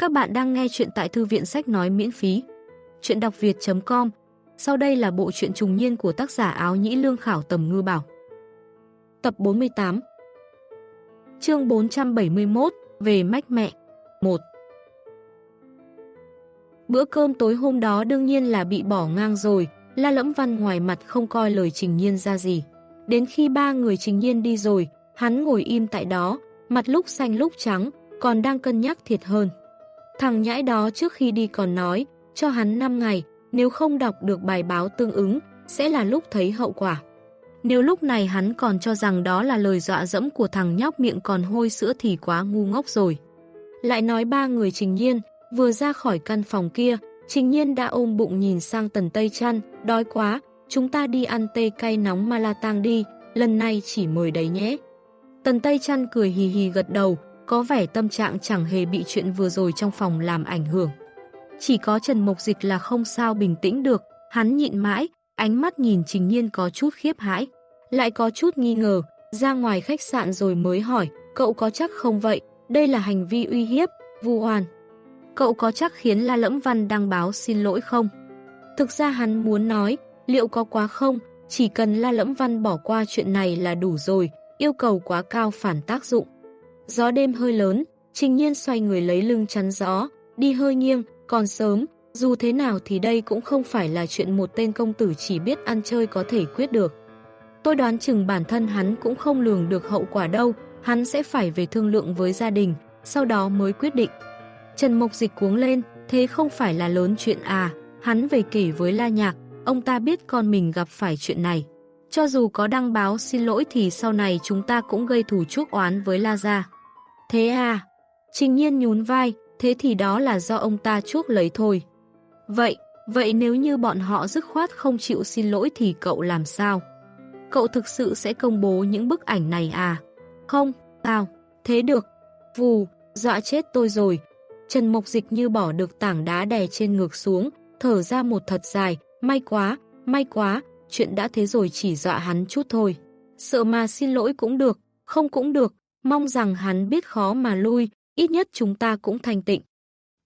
Các bạn đang nghe chuyện tại thư viện sách nói miễn phí. Chuyện đọc việt.com Sau đây là bộ truyện trùng niên của tác giả áo nhĩ lương khảo tầm ngư bảo. Tập 48 Chương 471 Về mách mẹ 1 Bữa cơm tối hôm đó đương nhiên là bị bỏ ngang rồi, La Lẫm Văn ngoài mặt không coi lời Trình Nhiên ra gì. Đến khi ba người Trình Nhiên đi rồi, hắn ngồi im tại đó, mặt lúc xanh lúc trắng, còn đang cân nhắc thiệt hơn. Thằng nhãi đó trước khi đi còn nói, cho hắn 5 ngày, nếu không đọc được bài báo tương ứng, sẽ là lúc thấy hậu quả. Nếu lúc này hắn còn cho rằng đó là lời dọa dẫm của thằng nhóc miệng còn hôi sữa thì quá ngu ngốc rồi. Lại nói ba người Trình Nhiên, vừa ra khỏi căn phòng kia, Trình Nhiên đã ôm bụng nhìn sang tần Tây Trăn, đói quá, chúng ta đi ăn tê cay nóng Malatang đi, lần này chỉ mời đấy nhé. Tần Tây Trăn cười hì hì gật đầu, có vẻ tâm trạng chẳng hề bị chuyện vừa rồi trong phòng làm ảnh hưởng. Chỉ có Trần Mộc Dịch là không sao bình tĩnh được, hắn nhịn mãi, ánh mắt nhìn Trình Nhiên có chút khiếp hãi, lại có chút nghi ngờ, ra ngoài khách sạn rồi mới hỏi, cậu có chắc không vậy, đây là hành vi uy hiếp, vu oan. Cậu có chắc khiến La Lẫm Văn đăng báo xin lỗi không? Thực ra hắn muốn nói, liệu có quá không, chỉ cần La Lẫm Văn bỏ qua chuyện này là đủ rồi, yêu cầu quá cao phản tác dụng. Gió đêm hơi lớn, Trình Nhiên xoay người lấy lưng chắn gió, đi hơi nghiêng, còn sớm, dù thế nào thì đây cũng không phải là chuyện một tên công tử chỉ biết ăn chơi có thể quyết được. Tôi đoán chừng bản thân hắn cũng không lường được hậu quả đâu, hắn sẽ phải về thương lượng với gia đình, sau đó mới quyết định. Trần Mộc Dịch cuống lên, thế không phải là lớn chuyện à, hắn về kể với La Nhạc, ông ta biết con mình gặp phải chuyện này. Cho dù có đăng báo xin lỗi thì sau này chúng ta cũng gây thù chuốc oán với La Gia. Thế à? Trình nhiên nhún vai, thế thì đó là do ông ta chuốc lấy thôi. Vậy, vậy nếu như bọn họ dứt khoát không chịu xin lỗi thì cậu làm sao? Cậu thực sự sẽ công bố những bức ảnh này à? Không, tao, thế được. Vù, dọa chết tôi rồi. Trần Mộc Dịch như bỏ được tảng đá đè trên ngược xuống, thở ra một thật dài, may quá, may quá, chuyện đã thế rồi chỉ dọa hắn chút thôi. Sợ mà xin lỗi cũng được, không cũng được, mong rằng hắn biết khó mà lui, ít nhất chúng ta cũng thành tịnh.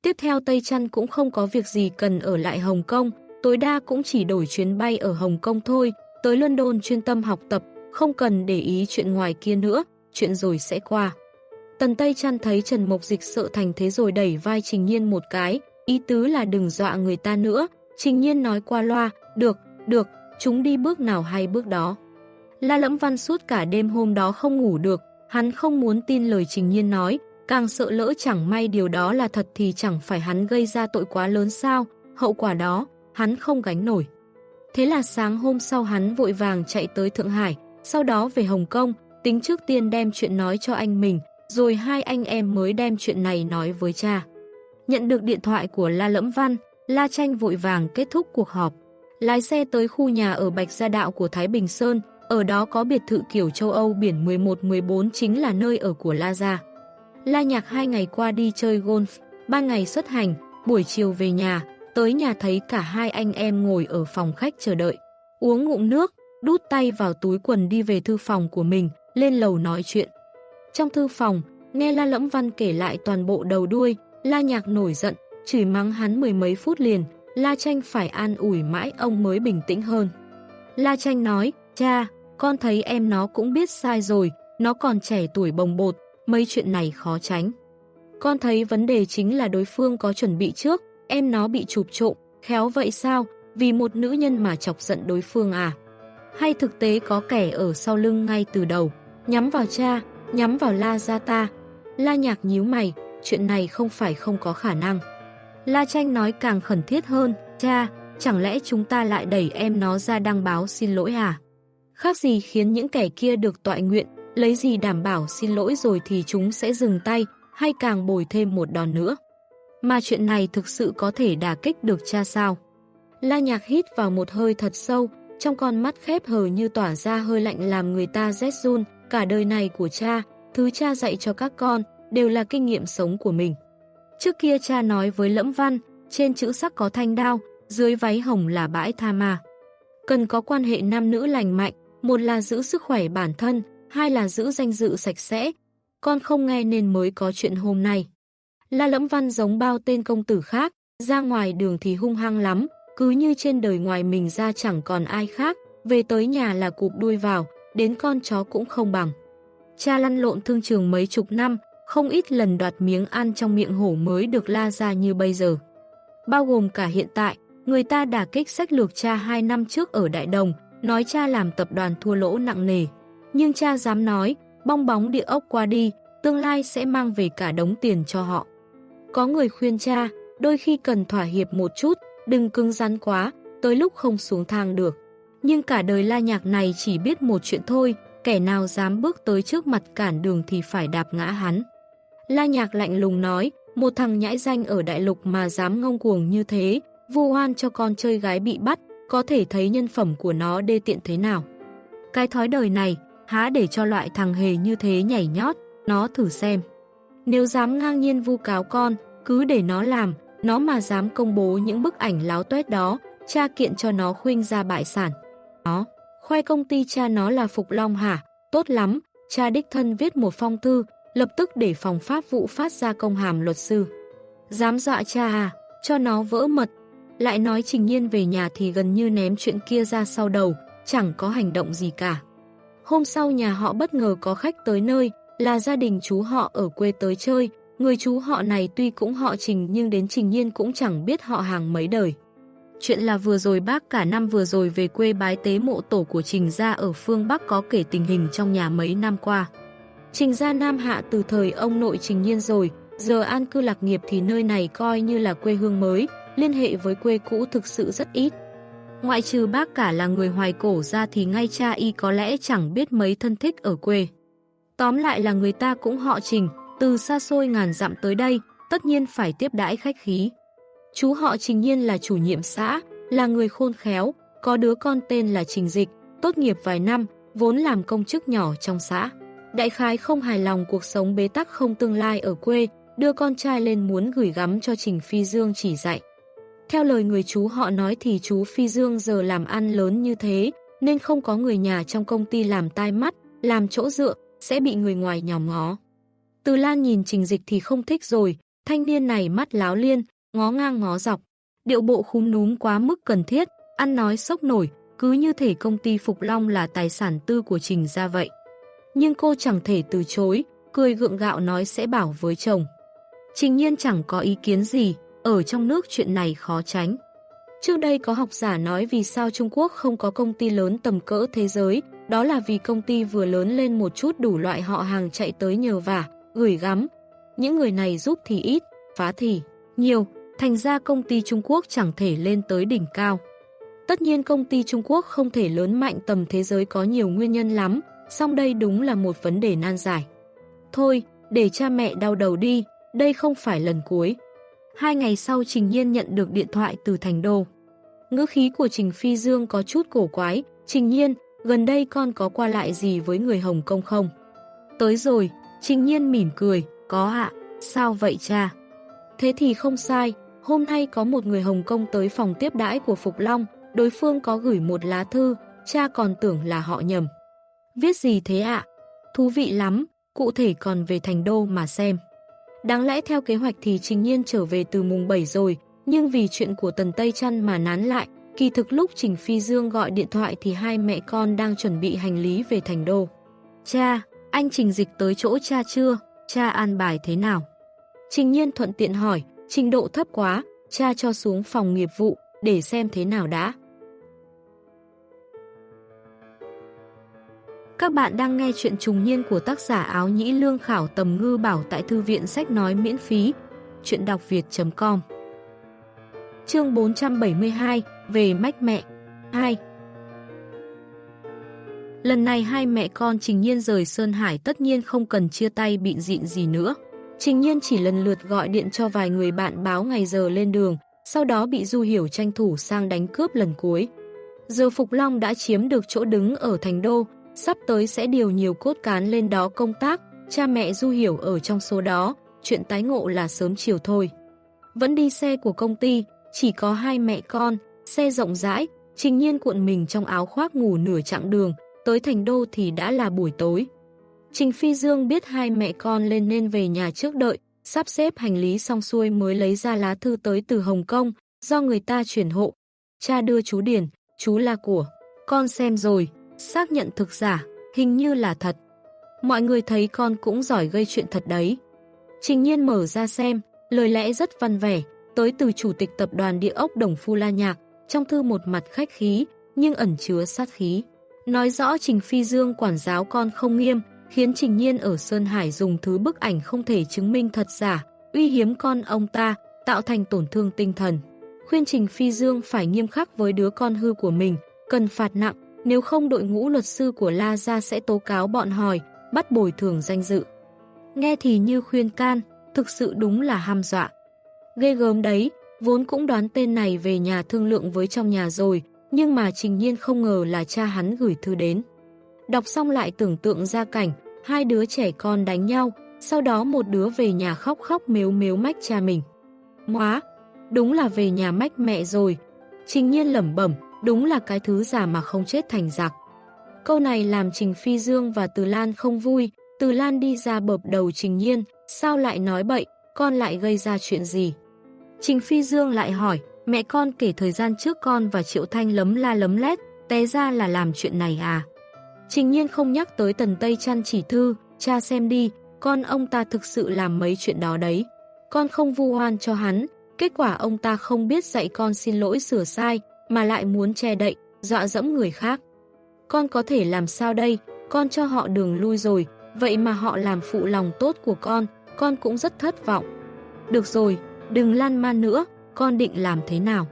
Tiếp theo Tây Trăn cũng không có việc gì cần ở lại Hồng Kông, tối đa cũng chỉ đổi chuyến bay ở Hồng Kông thôi, tới London chuyên tâm học tập, không cần để ý chuyện ngoài kia nữa, chuyện rồi sẽ qua. Tần Tây Trăn thấy Trần Mộc Dịch sợ thành thế rồi đẩy vai Trình Nhiên một cái, ý tứ là đừng dọa người ta nữa. Trình Nhiên nói qua loa, được, được, chúng đi bước nào hay bước đó. La Lẫm Văn suốt cả đêm hôm đó không ngủ được, hắn không muốn tin lời Trình Nhiên nói, càng sợ lỡ chẳng may điều đó là thật thì chẳng phải hắn gây ra tội quá lớn sao, hậu quả đó, hắn không gánh nổi. Thế là sáng hôm sau hắn vội vàng chạy tới Thượng Hải, sau đó về Hồng Kông, tính trước tiên đem chuyện nói cho anh mình, rồi hai anh em mới đem chuyện này nói với cha. Nhận được điện thoại của La Lẫm Văn, La Tranh vội vàng kết thúc cuộc họp. Lái xe tới khu nhà ở Bạch Gia Đạo của Thái Bình Sơn, ở đó có biệt thự kiểu châu Âu biển 11-14 chính là nơi ở của La Gia. La Nhạc hai ngày qua đi chơi golf, ba ngày xuất hành, buổi chiều về nhà, tới nhà thấy cả hai anh em ngồi ở phòng khách chờ đợi. Uống ngụm nước, đút tay vào túi quần đi về thư phòng của mình, lên lầu nói chuyện. Trong thư phòng, nghe La Lẫm Văn kể lại toàn bộ đầu đuôi, La Nhạc nổi giận, chửi mắng hắn mười mấy phút liền, La Tranh phải an ủi mãi ông mới bình tĩnh hơn. La Tranh nói, cha, con thấy em nó cũng biết sai rồi, nó còn trẻ tuổi bồng bột, mấy chuyện này khó tránh. Con thấy vấn đề chính là đối phương có chuẩn bị trước, em nó bị chụp trộm, khéo vậy sao, vì một nữ nhân mà chọc giận đối phương à? Hay thực tế có kẻ ở sau lưng ngay từ đầu, nhắm vào cha, nhắm vào La Gia ta. La Nhạc nhíu mày, chuyện này không phải không có khả năng. La Tranh nói càng khẩn thiết hơn, cha, chẳng lẽ chúng ta lại đẩy em nó ra đăng báo xin lỗi à? Khác gì khiến những kẻ kia được tọa nguyện, lấy gì đảm bảo xin lỗi rồi thì chúng sẽ dừng tay, hay càng bồi thêm một đòn nữa. Mà chuyện này thực sự có thể đả kích được cha sao? La Nhạc hít vào một hơi thật sâu, trong con mắt khép hờ như tỏa ra hơi lạnh làm người ta rét run, cả đời này của cha, thứ cha dạy cho các con, đều là kinh nghiệm sống của mình. Trước kia cha nói với Lẫm Văn, trên chữ sắc có thanh đao, dưới váy hồng là bãi tha ma. Cần có quan hệ nam nữ lành mạnh, một là giữ sức khỏe bản thân, hai là giữ danh dự sạch sẽ. Con không nghe nên mới có chuyện hôm nay. La Lẫm Văn giống bao tên công tử khác, ra ngoài đường thì hung hăng lắm, cứ như trên đời ngoài mình ra chẳng còn ai khác, về tới nhà là cụp đuôi vào, đến con chó cũng không bằng. Cha lăn lộn thương trường mấy chục năm, không ít lần đoạt miếng ăn trong miệng hổ mới được la ra như bây giờ. Bao gồm cả hiện tại, người ta đả kích sách lược cha 2 năm trước ở Đại Đồng, nói cha làm tập đoàn thua lỗ nặng nề. Nhưng cha dám nói, bong bóng địa ốc qua đi, tương lai sẽ mang về cả đống tiền cho họ. Có người khuyên cha, đôi khi cần thỏa hiệp một chút, đừng cứng rắn quá, tới lúc không xuống thang được. Nhưng cả đời la nhạc này chỉ biết một chuyện thôi, kẻ nào dám bước tới trước mặt cản đường thì phải đạp ngã hắn. La nhạc lạnh lùng nói, một thằng nhãi danh ở đại lục mà dám ngông cuồng như thế, vu oan cho con chơi gái bị bắt, có thể thấy nhân phẩm của nó đê tiện thế nào. Cái thói đời này, há để cho loại thằng hề như thế nhảy nhót, nó thử xem. Nếu dám ngang nhiên vu cáo con, cứ để nó làm, nó mà dám công bố những bức ảnh láo tuét đó, cha kiện cho nó khuynh ra bại sản. Nó, khoe công ty cha nó là Phục Long hả? Tốt lắm, cha đích thân viết một phong thư, lập tức để phòng pháp vụ phát ra công hàm luật sư. Dám dọa cha à, cho nó vỡ mật. Lại nói Trình Nhiên về nhà thì gần như ném chuyện kia ra sau đầu, chẳng có hành động gì cả. Hôm sau nhà họ bất ngờ có khách tới nơi, là gia đình chú họ ở quê tới chơi. Người chú họ này tuy cũng họ Trình nhưng đến Trình Nhiên cũng chẳng biết họ hàng mấy đời. Chuyện là vừa rồi bác cả năm vừa rồi về quê bái tế mộ tổ của Trình gia ở phương Bắc có kể tình hình trong nhà mấy năm qua. Trình gia Nam Hạ từ thời ông nội Trình Nhiên rồi, giờ an cư lạc nghiệp thì nơi này coi như là quê hương mới, liên hệ với quê cũ thực sự rất ít. Ngoại trừ bác cả là người hoài cổ ra thì ngay cha y có lẽ chẳng biết mấy thân thích ở quê. Tóm lại là người ta cũng họ Trình, từ xa xôi ngàn dặm tới đây, tất nhiên phải tiếp đãi khách khí. Chú họ Trình Nhiên là chủ nhiệm xã, là người khôn khéo, có đứa con tên là Trình Dịch, tốt nghiệp vài năm, vốn làm công chức nhỏ trong xã. Đại khái không hài lòng cuộc sống bế tắc không tương lai ở quê, đưa con trai lên muốn gửi gắm cho Trình Phi Dương chỉ dạy. Theo lời người chú họ nói thì chú Phi Dương giờ làm ăn lớn như thế, nên không có người nhà trong công ty làm tai mắt, làm chỗ dựa, sẽ bị người ngoài nhòm ngó. Từ Lan nhìn Trình Dịch thì không thích rồi, thanh niên này mắt láo liên, ngó ngang ngó dọc. Điệu bộ khúm núm quá mức cần thiết, ăn nói sốc nổi, cứ như thể công ty Phục Long là tài sản tư của Trình ra vậy. Nhưng cô chẳng thể từ chối, cười gượng gạo nói sẽ bảo với chồng. Trình nhiên chẳng có ý kiến gì, ở trong nước chuyện này khó tránh. Trước đây có học giả nói vì sao Trung Quốc không có công ty lớn tầm cỡ thế giới, đó là vì công ty vừa lớn lên một chút đủ loại họ hàng chạy tới nhờ vả, gửi gắm. Những người này giúp thì ít, phá thì nhiều, thành ra công ty Trung Quốc chẳng thể lên tới đỉnh cao. Tất nhiên công ty Trung Quốc không thể lớn mạnh tầm thế giới có nhiều nguyên nhân lắm, song đây đúng là một vấn đề nan giải. Thôi, để cha mẹ đau đầu đi, đây không phải lần cuối. Hai ngày sau Trình Nhiên nhận được điện thoại từ Thành Đô. Ngữ khí của Trình Phi Dương có chút cổ quái. Trình Nhiên, gần đây con có qua lại gì với người Hồng Kông không? Tới rồi, Trình Nhiên mỉm cười. Có ạ, sao vậy cha? Thế thì không sai, hôm nay có một người Hồng Kông tới phòng tiếp đãi của Phục Long, đối phương có gửi một lá thư, cha còn tưởng là họ nhầm. Viết gì thế ạ? Thú vị lắm, cụ thể còn về thành đô mà xem. Đáng lẽ theo kế hoạch thì Trình Nhiên trở về từ mùng 7 rồi, nhưng vì chuyện của Tần Tây Trăn mà nán lại, kỳ thực lúc Trình Phi Dương gọi điện thoại thì hai mẹ con đang chuẩn bị hành lý về thành đô. Cha, anh Trình Dịch tới chỗ cha chưa? Cha an bài thế nào? Trình Nhiên thuận tiện hỏi, trình độ thấp quá, cha cho xuống phòng nghiệp vụ, để xem thế nào đã. Các bạn đang nghe chuyện trùng niên của tác giả áo nhĩ lương khảo tầm ngư bảo tại thư viện sách nói miễn phí. Chuyện đọc việt.com Chương 472 Về mách mẹ 2 Lần này hai mẹ con Trình Nhiên rời Sơn Hải tất nhiên không cần chia tay bịn dịn gì nữa. Trình Nhiên chỉ lần lượt gọi điện cho vài người bạn báo ngày giờ lên đường, sau đó bị Du Hiểu tranh thủ sang đánh cướp lần cuối. Giờ Phục Long đã chiếm được chỗ đứng ở thành đô, sắp tới sẽ điều nhiều cốt cán lên đó công tác, cha mẹ Du Hiểu ở trong số đó, chuyện tái ngộ là sớm chiều thôi. Vẫn đi xe của công ty, chỉ có hai mẹ con, xe rộng rãi, trình nhiên cuộn mình trong áo khoác ngủ nửa chặng đường, tới thành đô thì đã là buổi tối. Trình Phi Dương biết hai mẹ con lên nên về nhà trước đợi, sắp xếp hành lý xong xuôi mới lấy ra lá thư tới từ Hồng Kông, do người ta chuyển hộ. Cha đưa chú Điền, chú là của. Con xem rồi, xác nhận thực giả, hình như là thật. Mọi người thấy con cũng giỏi gây chuyện thật đấy. Trình nhiên mở ra xem, lời lẽ rất văn vẻ, tới từ chủ tịch tập đoàn địa ốc Đồng Phu La Nhạc, trong thư một mặt khách khí, nhưng ẩn chứa sát khí. Nói rõ Trình Phi Dương quản giáo con không nghiêm, khiến Trình Nhiên ở Sơn Hải dùng thứ bức ảnh không thể chứng minh thật giả, uy hiếm con ông ta, tạo thành tổn thương tinh thần. Khuyên Trình Phi Dương phải nghiêm khắc với đứa con hư của mình, cần phạt nặng, nếu không đội ngũ luật sư của La Gia sẽ tố cáo bọn hỏi, bắt bồi thường danh dự. Nghe thì như khuyên can, thực sự đúng là ham dọa. Ghê gớm đấy, vốn cũng đoán tên này về nhà thương lượng với trong nhà rồi, nhưng mà trình nhiên không ngờ là cha hắn gửi thư đến. Đọc xong lại tưởng tượng ra cảnh, hai đứa trẻ con đánh nhau, sau đó một đứa về nhà khóc khóc mếu mếu mách cha mình. Móa, đúng là về nhà mách mẹ rồi. Trình nhiên lẩm bẩm, đúng là cái thứ giả mà không chết thành giặc. Câu này làm Trình Phi Dương và Từ Lan không vui, Từ Lan đi ra bợp đầu Trình Nhiên, sao lại nói bậy, con lại gây ra chuyện gì? Trình Phi Dương lại hỏi, mẹ con kể thời gian trước con và Triệu Thanh lấm la lấm lét, té ra là làm chuyện này à? Trình Nhiên không nhắc tới Tần Tây chăn chỉ thư, cha xem đi, con ông ta thực sự làm mấy chuyện đó đấy. Con không vu oan cho hắn, kết quả ông ta không biết dạy con xin lỗi sửa sai, mà lại muốn che đậy, dọa dẫm người khác. Con có thể làm sao đây, con cho họ đường lui rồi, vậy mà họ làm phụ lòng tốt của con, con cũng rất thất vọng. Được rồi, đừng lan man nữa, con định làm thế nào?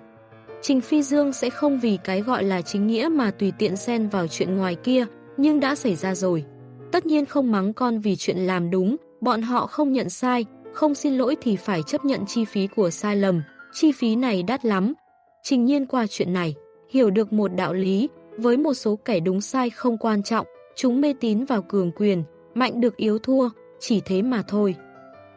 Trình Phi Dương sẽ không vì cái gọi là chính nghĩa mà tùy tiện xen vào chuyện ngoài kia, nhưng đã xảy ra rồi. Tất nhiên không mắng con vì chuyện làm đúng, bọn họ không nhận sai, không xin lỗi thì phải chấp nhận chi phí của sai lầm, chi phí này đắt lắm. Trình nhiên qua chuyện này, hiểu được một đạo lý, với một số kẻ đúng sai không quan trọng, chúng mê tín vào cường quyền, mạnh được yếu thua, chỉ thế mà thôi.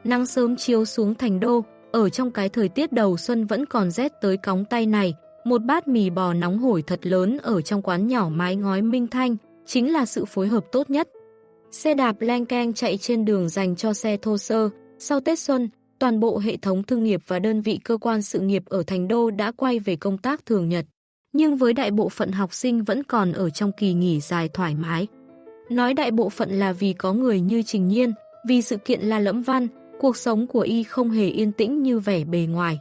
Nắng sớm chiếu xuống thành đô, ở trong cái thời tiết đầu xuân vẫn còn rét tới cóng tay này, một bát mì bò nóng hổi thật lớn ở trong quán nhỏ mái ngói minh thanh, chính là sự phối hợp tốt nhất. Xe đạp len keng chạy trên đường dành cho xe thô sơ, sau Tết Xuân, toàn bộ hệ thống thương nghiệp và đơn vị cơ quan sự nghiệp ở Thành Đô đã quay về công tác thường nhật. Nhưng với đại bộ phận học sinh vẫn còn ở trong kỳ nghỉ dài thoải mái. Nói đại bộ phận là vì có người như Trình Nhiên, vì sự kiện là lẫm văn, cuộc sống của y không hề yên tĩnh như vẻ bề ngoài.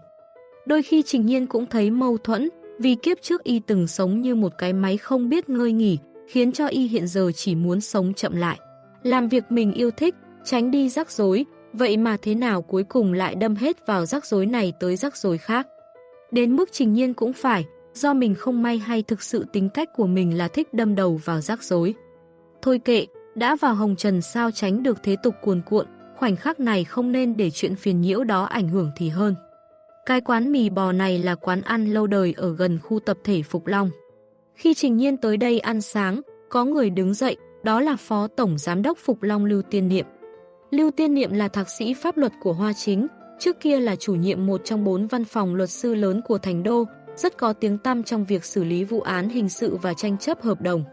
Đôi khi Trình Nhiên cũng thấy mâu thuẫn, vì kiếp trước y từng sống như một cái máy không biết ngơi nghỉ, khiến cho y hiện giờ chỉ muốn sống chậm lại. Làm việc mình yêu thích, tránh đi rắc rối, vậy mà thế nào cuối cùng lại đâm hết vào rắc rối này tới rắc rối khác. Đến mức Trình Nhiên cũng phải, do mình không may hay thực sự tính cách của mình là thích đâm đầu vào rắc rối. Thôi kệ, đã vào hồng trần sao tránh được thế tục cuồn cuộn, khoảnh khắc này không nên để chuyện phiền nhiễu đó ảnh hưởng thì hơn. Cái quán mì bò này là quán ăn lâu đời ở gần khu tập thể Phục Long. Khi Trình Nhiên tới đây ăn sáng, có người đứng dậy, đó là Phó Tổng Giám đốc Phục Long Lưu Tiên Niệm. Lưu Tiên Niệm là thạc sĩ pháp luật của Hoa Chính, trước kia là chủ nhiệm một trong bốn văn phòng luật sư lớn của Thành Đô, rất có tiếng tăm trong việc xử lý vụ án hình sự và tranh chấp hợp đồng.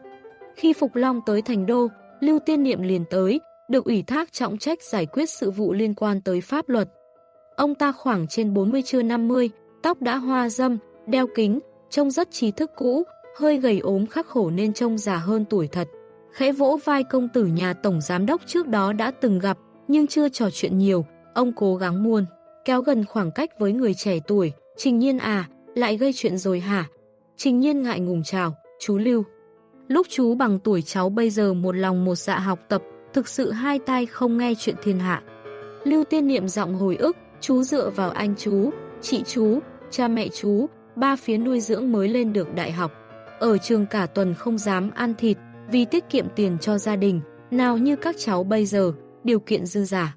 Khi Phục Long tới Thành Đô, Lưu Tiên Niệm liền tới, được ủy thác trọng trách giải quyết sự vụ liên quan tới pháp luật. Ông ta khoảng trên 40 chưa 50, tóc đã hoa dâm, đeo kính, trông rất trí thức cũ, hơi gầy ốm khắc khổ nên trông già hơn tuổi thật. Khẽ vỗ vai công tử nhà tổng giám đốc trước đó đã từng gặp, nhưng chưa trò chuyện nhiều, ông cố gắng muôn, kéo gần khoảng cách với người trẻ tuổi, trình nhiên à, lại gây chuyện rồi hả? Trình nhiên ngại ngùng chào, chú Lưu. Lúc chú bằng tuổi cháu bây giờ một lòng một dạ học tập, thực sự hai tay không nghe chuyện thiên hạ. Lưu tiên niệm giọng hồi ức, chú dựa vào anh chú, chị chú, cha mẹ chú, ba phía nuôi dưỡng mới lên được đại học. Ở trường cả tuần không dám ăn thịt vì tiết kiệm tiền cho gia đình, nào như các cháu bây giờ, điều kiện dư giả.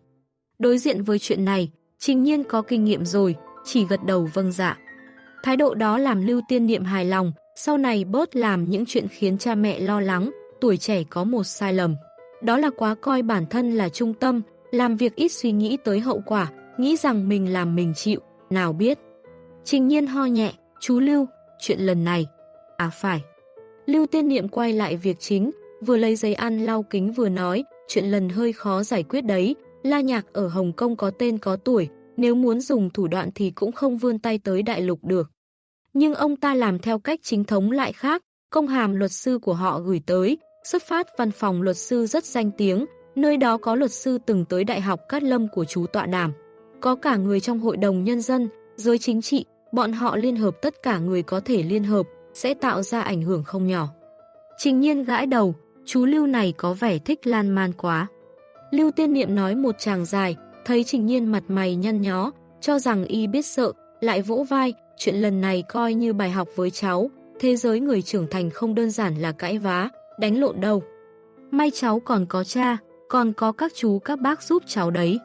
Đối diện với chuyện này, trình nhiên có kinh nghiệm rồi, chỉ gật đầu vâng dạ. Thái độ đó làm lưu tiên niệm hài lòng, sau này bớt làm những chuyện khiến cha mẹ lo lắng, tuổi trẻ có một sai lầm. Đó là quá coi bản thân là trung tâm, làm việc ít suy nghĩ tới hậu quả, nghĩ rằng mình làm mình chịu, nào biết. Trình nhiên ho nhẹ, chú Lưu, chuyện lần này. À phải. Lưu tiên niệm quay lại việc chính, vừa lấy giấy ăn lau kính vừa nói, chuyện lần hơi khó giải quyết đấy, La Nhạc ở Hồng Kông có tên có tuổi, nếu muốn dùng thủ đoạn thì cũng không vươn tay tới đại lục được. Nhưng ông ta làm theo cách chính thống lại khác, công hàm luật sư của họ gửi tới, xuất phát văn phòng luật sư rất danh tiếng, nơi đó có luật sư từng tới Đại học Cát Lâm của chú tọa đàm. Có cả người trong hội đồng nhân dân, giới chính trị, bọn họ liên hợp tất cả người có thể liên hợp, sẽ tạo ra ảnh hưởng không nhỏ. Trình nhiên gãi đầu, chú Lưu này có vẻ thích lan man quá. Lưu tiên niệm nói một chàng dài, thấy trình nhiên mặt mày nhăn nhó, cho rằng y biết sợ, lại vỗ vai, chuyện lần này coi như bài học với cháu, thế giới người trưởng thành không đơn giản là cãi vá, đánh lộn đâu. May cháu còn có cha, còn có các chú các bác giúp cháu đấy.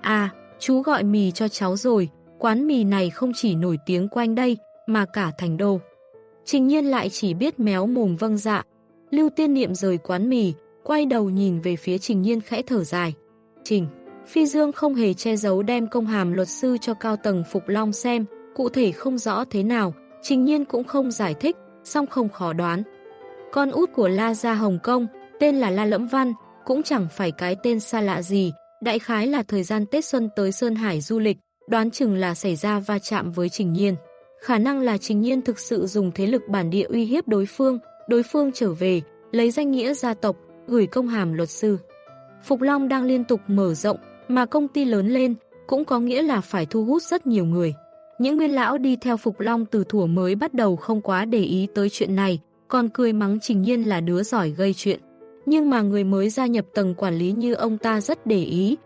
À, chú gọi mì cho cháu rồi, quán mì này không chỉ nổi tiếng quanh đây, mà cả thành đô. Trình nhiên lại chỉ biết méo mồm vâng dạ. Lưu tiên niệm rời quán mì, quay đầu nhìn về phía trình nhiên khẽ thở dài. Trình, Phi Dương không hề che giấu đem công hàm luật sư cho cao tầng Phục Long xem, cụ thể không rõ thế nào, trình nhiên cũng không giải thích, song không khó đoán. Con út của La Gia Hồng Kông, tên là La Lẫm Văn, cũng chẳng phải cái tên xa lạ gì, đại khái là thời gian Tết Xuân tới Sơn Hải du lịch, đoán chừng là xảy ra va chạm với Trình Nhiên. Khả năng là Trình Nhiên thực sự dùng thế lực bản địa uy hiếp đối phương, đối phương trở về, lấy danh nghĩa gia tộc, gửi công hàm luật sư. Phục Long đang liên tục mở rộng, mà công ty lớn lên, cũng có nghĩa là phải thu hút rất nhiều người. Những nguyên lão đi theo Phục Long từ thủa mới bắt đầu không quá để ý tới chuyện này, còn cười mắng Trình Nhiên là đứa giỏi gây chuyện. Nhưng mà người mới gia nhập tầng quản lý như ông ta rất để ý.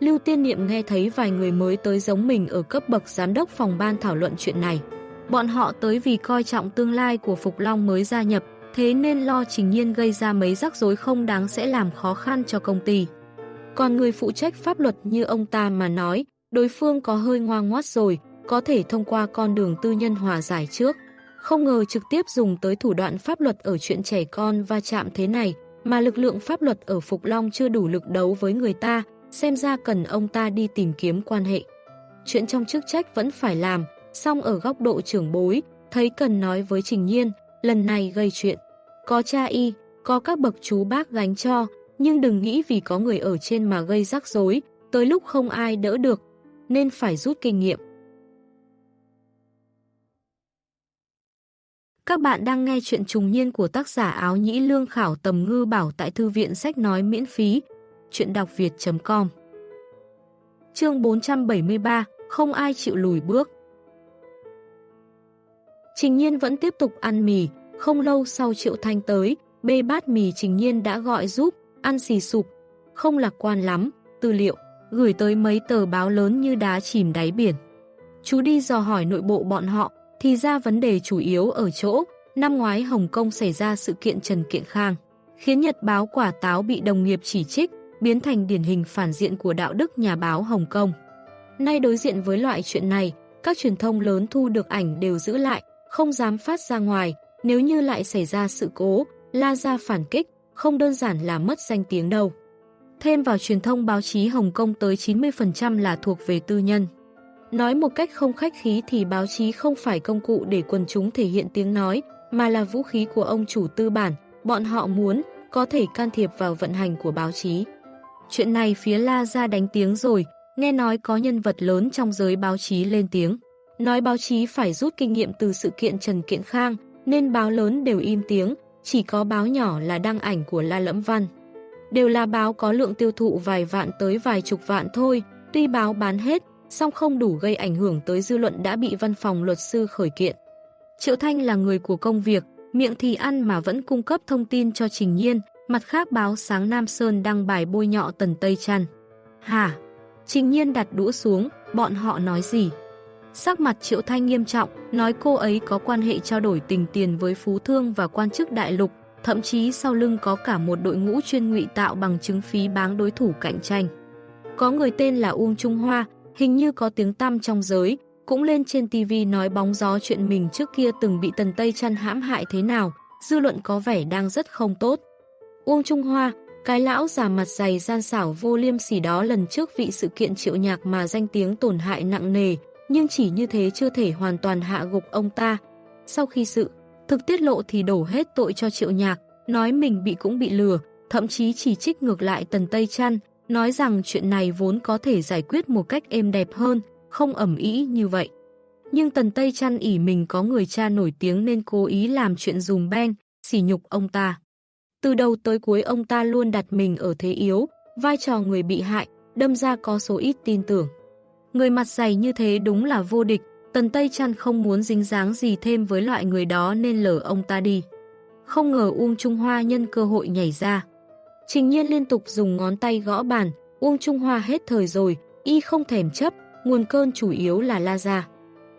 Lưu Tiên Niệm nghe thấy vài người mới tới giống mình ở cấp bậc giám đốc phòng ban thảo luận chuyện này. Bọn họ tới vì coi trọng tương lai của Phục Long mới gia nhập, thế nên lo Trình Nhiên gây ra mấy rắc rối không đáng sẽ làm khó khăn cho công ty. Còn người phụ trách pháp luật như ông ta mà nói, đối phương có hơi ngoan ngoát rồi, có thể thông qua con đường tư nhân hòa giải trước. Không ngờ trực tiếp dùng tới thủ đoạn pháp luật ở chuyện trẻ con va chạm thế này, mà lực lượng pháp luật ở Phục Long chưa đủ lực đấu với người ta, xem ra cần ông ta đi tìm kiếm quan hệ. Chuyện trong chức trách vẫn phải làm, song ở góc độ trưởng bối, thấy cần nói với Trình Nhiên, lần này gây chuyện. Có cha y, có các bậc chú bác gánh cho, nhưng đừng nghĩ vì có người ở trên mà gây rắc rối, tới lúc không ai đỡ được, nên phải rút kinh nghiệm. Các bạn đang nghe chuyện trùng niên của tác giả áo nhĩ lương khảo tầm ngư bảo tại thư viện sách nói miễn phí. Chuyện đọc việt.com Chương 473 Không ai chịu lùi bước Trình Nhiên vẫn tiếp tục ăn mì, không lâu sau Triệu Thanh tới, bê bát mì Trình Nhiên đã gọi giúp, ăn xì sụp, không lạc quan lắm, tư liệu, gửi tới mấy tờ báo lớn như đá chìm đáy biển. Chú đi dò hỏi nội bộ bọn họ, thì ra vấn đề chủ yếu ở chỗ, năm ngoái Hồng Kông xảy ra sự kiện Trần Kiện Khang, khiến Nhật báo quả táo bị đồng nghiệp chỉ trích, biến thành điển hình phản diện của đạo đức nhà báo Hồng Kông. Nay đối diện với loại chuyện này, các truyền thông lớn thu được ảnh đều giữ lại, không dám phát ra ngoài, nếu như lại xảy ra sự cố, la Gia phản kích, không đơn giản là mất danh tiếng đâu. Thêm vào truyền thông báo chí Hồng Kông tới 90% là thuộc về tư nhân. Nói một cách không khách khí thì báo chí không phải công cụ để quần chúng thể hiện tiếng nói, mà là vũ khí của ông chủ tư bản, bọn họ muốn, có thể can thiệp vào vận hành của báo chí. Chuyện này phía La Gia đánh tiếng rồi, nghe nói có nhân vật lớn trong giới báo chí lên tiếng. Nói báo chí phải rút kinh nghiệm từ sự kiện Trần Kiện Khang, nên báo lớn đều im tiếng, chỉ có báo nhỏ là đăng ảnh của La Lẫm Văn. Đều là báo có lượng tiêu thụ vài vạn tới vài chục vạn thôi, tuy báo bán hết, song không đủ gây ảnh hưởng tới dư luận đã bị văn phòng luật sư khởi kiện. Triệu Thanh là người của công việc, miệng thì ăn mà vẫn cung cấp thông tin cho Trình Nhiên, mặt khác báo sáng Nam Sơn đăng bài bôi nhọ Tần Tây Trăn. Hả? Trình Nhiên đặt đũa xuống, bọn họ nói gì? Sắc mặt Triệu Thanh nghiêm trọng, nói cô ấy có quan hệ trao đổi tình tiền với phú thương và quan chức đại lục, thậm chí sau lưng có cả một đội ngũ chuyên ngụy tạo bằng chứng phí báng đối thủ cạnh tranh. Có người tên là Uông Trung Hoa, hình như có tiếng tăm trong giới, cũng lên trên TV nói bóng gió chuyện mình trước kia từng bị Tần Tây chăn hãm hại thế nào, dư luận có vẻ đang rất không tốt. Uông Trung Hoa, cái lão già mặt dày gian xảo vô liêm sỉ đó lần trước vị sự kiện triệu nhạc mà danh tiếng tổn hại nặng nề, nhưng chỉ như thế chưa thể hoàn toàn hạ gục ông ta. Sau khi sự thực tiết lộ thì đổ hết tội cho triệu nhạc, nói mình bị cũng bị lừa, thậm chí chỉ trích ngược lại Tần Tây Trăn, nói rằng chuyện này vốn có thể giải quyết một cách êm đẹp hơn, không ẩm ý như vậy. Nhưng Tần Tây chăn ỉ mình có người cha nổi tiếng nên cố ý làm chuyện dùng beng, sỉ nhục ông ta. Từ đầu tới cuối ông ta luôn đặt mình ở thế yếu, vai trò người bị hại, đâm ra có số ít tin tưởng. Người mặt dày như thế đúng là vô địch, Tần Tây Trăn không muốn dính dáng gì thêm với loại người đó nên lở ông ta đi. Không ngờ Uông Trung Hoa nhân cơ hội nhảy ra. Trình nhiên liên tục dùng ngón tay gõ bàn, Uông Trung Hoa hết thời rồi, y không thèm chấp, nguồn cơn chủ yếu là La Gia.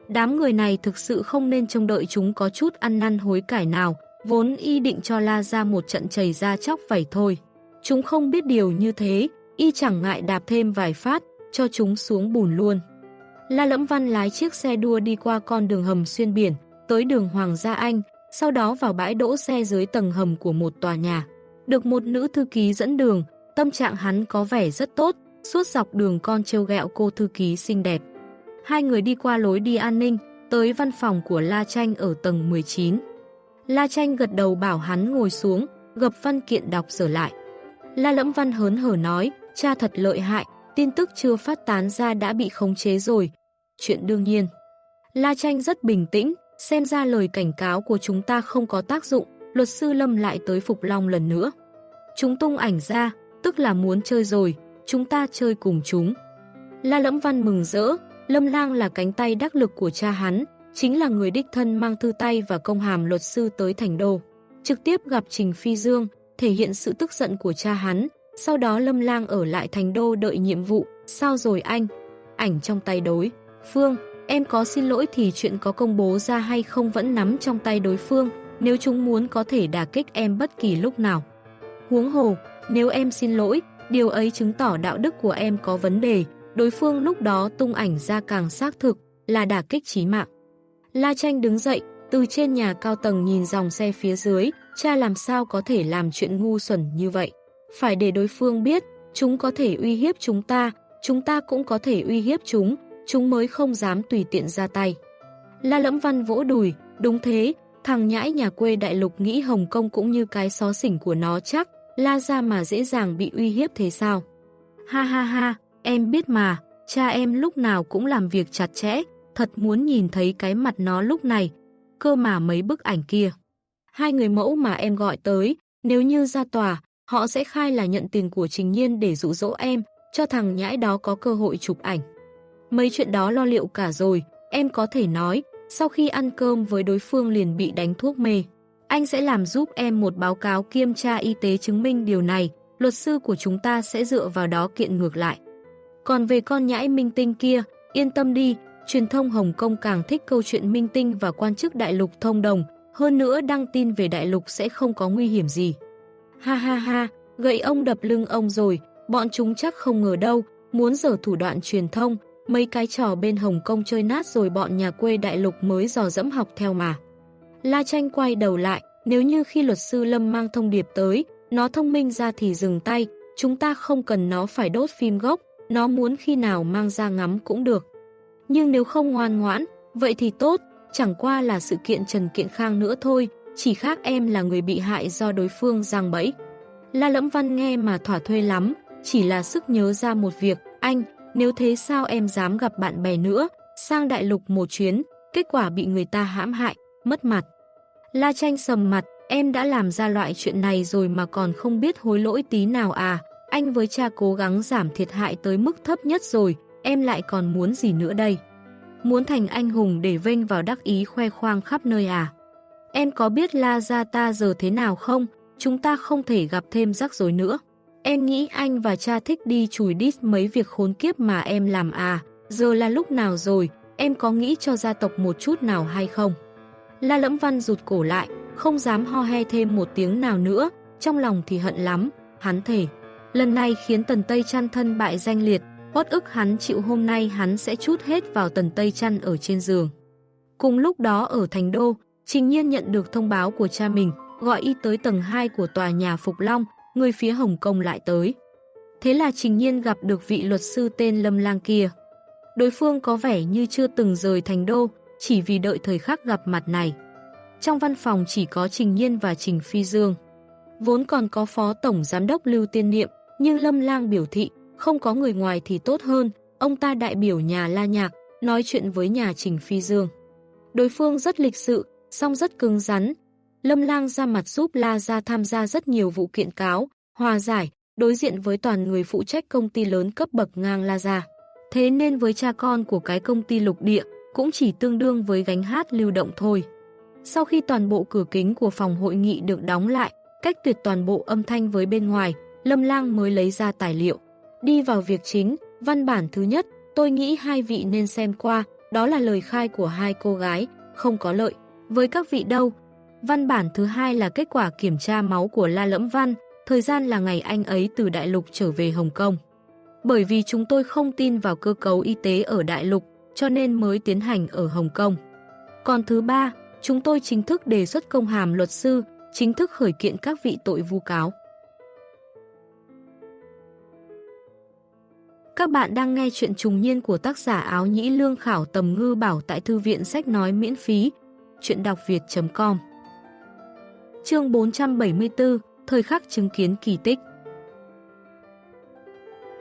Đám người này thực sự không nên trông đợi chúng có chút ăn năn hối cải nào, vốn y định cho La Gia một trận chảy ra chóc vảy thôi. Chúng không biết điều như thế, y chẳng ngại đạp thêm vài phát, cho chúng xuống bùn luôn. La Lẫm Văn lái chiếc xe đua đi qua con đường hầm xuyên biển, tới đường Hoàng gia Anh, sau đó vào bãi đỗ xe dưới tầng hầm của một tòa nhà. Được một nữ thư ký dẫn đường, tâm trạng hắn có vẻ rất tốt, suốt dọc đường con trêu ghẹo cô thư ký xinh đẹp. Hai người đi qua lối đi an ninh, tới văn phòng của La Chanh ở tầng 19. La Chanh gật đầu bảo hắn ngồi xuống, gập văn kiện đọc trở lại. La Lẫm Văn hớn hở nói, cha thật lợi hại, tin tức chưa phát tán ra đã bị khống chế rồi. Chuyện đương nhiên. La Tranh rất bình tĩnh, xem ra lời cảnh cáo của chúng ta không có tác dụng, luật sư Lâm lại tới Phục Long lần nữa. Chúng tung ảnh ra, tức là muốn chơi rồi, chúng ta chơi cùng chúng. La Lẫm Văn mừng rỡ, Lâm Lang là cánh tay đắc lực của cha hắn, chính là người đích thân mang thư tay và công hàm luật sư tới thành đô. Trực tiếp gặp Trình Phi Dương, thể hiện sự tức giận của cha hắn, sau đó Lâm Lang ở lại thành đô đợi nhiệm vụ, sao rồi anh? Ảnh trong tay đối. Phương, em có xin lỗi thì chuyện có công bố ra hay không vẫn nắm trong tay đối phương, nếu chúng muốn có thể đả kích em bất kỳ lúc nào. Huống hồ, nếu em xin lỗi, điều ấy chứng tỏ đạo đức của em có vấn đề, đối phương lúc đó tung ảnh ra càng xác thực, là đả kích chí mạng. La Tranh đứng dậy, từ trên nhà cao tầng nhìn dòng xe phía dưới, cha làm sao có thể làm chuyện ngu xuẩn như vậy. Phải để đối phương biết, chúng có thể uy hiếp chúng ta, chúng ta cũng có thể uy hiếp chúng, chúng mới không dám tùy tiện ra tay. La Lẫm Văn vỗ đùi, đúng thế, thằng nhãi nhà quê đại lục nghĩ Hồng Kông cũng như cái xó xỉnh của nó chắc, la ra mà dễ dàng bị uy hiếp thế sao? Ha ha ha, em biết mà, cha em lúc nào cũng làm việc chặt chẽ, thật muốn nhìn thấy cái mặt nó lúc này, cơ mà mấy bức ảnh kia. Hai người mẫu mà em gọi tới, nếu như ra tòa, họ sẽ khai là nhận tiền của Trình Nhiên để dụ dỗ em, cho thằng nhãi đó có cơ hội chụp ảnh. Mấy chuyện đó lo liệu cả rồi, em có thể nói, sau khi ăn cơm với đối phương liền bị đánh thuốc mê. Anh sẽ làm giúp em một báo cáo kiểm tra y tế chứng minh điều này, luật sư của chúng ta sẽ dựa vào đó kiện ngược lại. Còn về con nhãi minh tinh kia, yên tâm đi, truyền thông Hồng Kông càng thích câu chuyện minh tinh và quan chức đại lục thông đồng, hơn nữa đăng tin về đại lục sẽ không có nguy hiểm gì. Ha ha ha, gậy ông đập lưng ông rồi, bọn chúng chắc không ngờ đâu, muốn dở thủ đoạn truyền thông, mấy cái trò bên Hồng Kông chơi nát rồi bọn nhà quê đại lục mới dò dẫm học theo mà. La Tranh quay đầu lại, nếu như khi luật sư Lâm mang thông điệp tới, nó thông minh ra thì dừng tay, chúng ta không cần nó phải đốt phim gốc, nó muốn khi nào mang ra ngắm cũng được. Nhưng nếu không ngoan ngoãn, vậy thì tốt, chẳng qua là sự kiện Trần Kiện Khang nữa thôi, chỉ khác em là người bị hại do đối phương giang bẫy. La Lẫm Văn nghe mà thỏa thuê lắm, chỉ là sức nhớ ra một việc, anh, nếu thế sao em dám gặp bạn bè nữa, sang đại lục một chuyến, kết quả bị người ta hãm hại, mất mặt. La Tranh sầm mặt, em đã làm ra loại chuyện này rồi mà còn không biết hối lỗi tí nào à, anh với cha cố gắng giảm thiệt hại tới mức thấp nhất rồi, em lại còn muốn gì nữa đây? Muốn thành anh hùng để vênh vào đắc ý khoe khoang khắp nơi à? Em có biết La Gia ta giờ thế nào không? Chúng ta không thể gặp thêm rắc rối nữa. Em nghĩ anh và cha thích đi chùi đít mấy việc khốn kiếp mà em làm à, giờ là lúc nào rồi, em có nghĩ cho gia tộc một chút nào hay không? La Lẫm Văn rụt cổ lại, không dám ho he thêm một tiếng nào nữa, trong lòng thì hận lắm, hắn thể. Lần này khiến Tần Tây chăn thân bại danh liệt, Bót ức hắn chịu hôm nay hắn sẽ chút hết vào tần Tây chăn ở trên giường. Cùng lúc đó ở Thành Đô, Trình Nhiên nhận được thông báo của cha mình, gọi y tới tầng 2 của tòa nhà Phục Long, người phía Hồng Kông lại tới. Thế là Trình Nhiên gặp được vị luật sư tên Lâm Lang kia. Đối phương có vẻ như chưa từng rời Thành Đô, chỉ vì đợi thời khắc gặp mặt này. Trong văn phòng chỉ có Trình Nhiên và Trình Phi Dương. Vốn còn có Phó Tổng Giám đốc Lưu Tiên Niệm, nhưng Lâm Lang biểu thị không có người ngoài thì tốt hơn, ông ta đại biểu nhà La Nhạc, nói chuyện với nhà Trình Phi Dương. Đối phương rất lịch sự, song rất cứng rắn. Lâm Lang ra mặt giúp La Gia tham gia rất nhiều vụ kiện cáo, hòa giải, đối diện với toàn người phụ trách công ty lớn cấp bậc ngang La Gia. Thế nên với cha con của cái công ty lục địa, cũng chỉ tương đương với gánh hát lưu động thôi. Sau khi toàn bộ cửa kính của phòng hội nghị được đóng lại, cách tuyệt toàn bộ âm thanh với bên ngoài, Lâm Lang mới lấy ra tài liệu. Đi vào việc chính, văn bản thứ nhất, tôi nghĩ hai vị nên xem qua, đó là lời khai của hai cô gái, không có lợi. Với các vị đâu? Văn bản thứ hai là kết quả kiểm tra máu của La Lẫm Văn, thời gian là ngày anh ấy từ Đại Lục trở về Hồng Kông. Bởi vì chúng tôi không tin vào cơ cấu y tế ở Đại Lục, cho nên mới tiến hành ở Hồng Kông. Còn thứ ba, chúng tôi chính thức đề xuất công hàm luật sư, chính thức khởi kiện các vị tội vu cáo. Các bạn đang nghe chuyện trùng niên của tác giả áo nhĩ lương khảo tầm ngư bảo tại thư viện sách nói miễn phí, chuyện đọc việt.com Chương 474, Thời khắc chứng kiến kỳ tích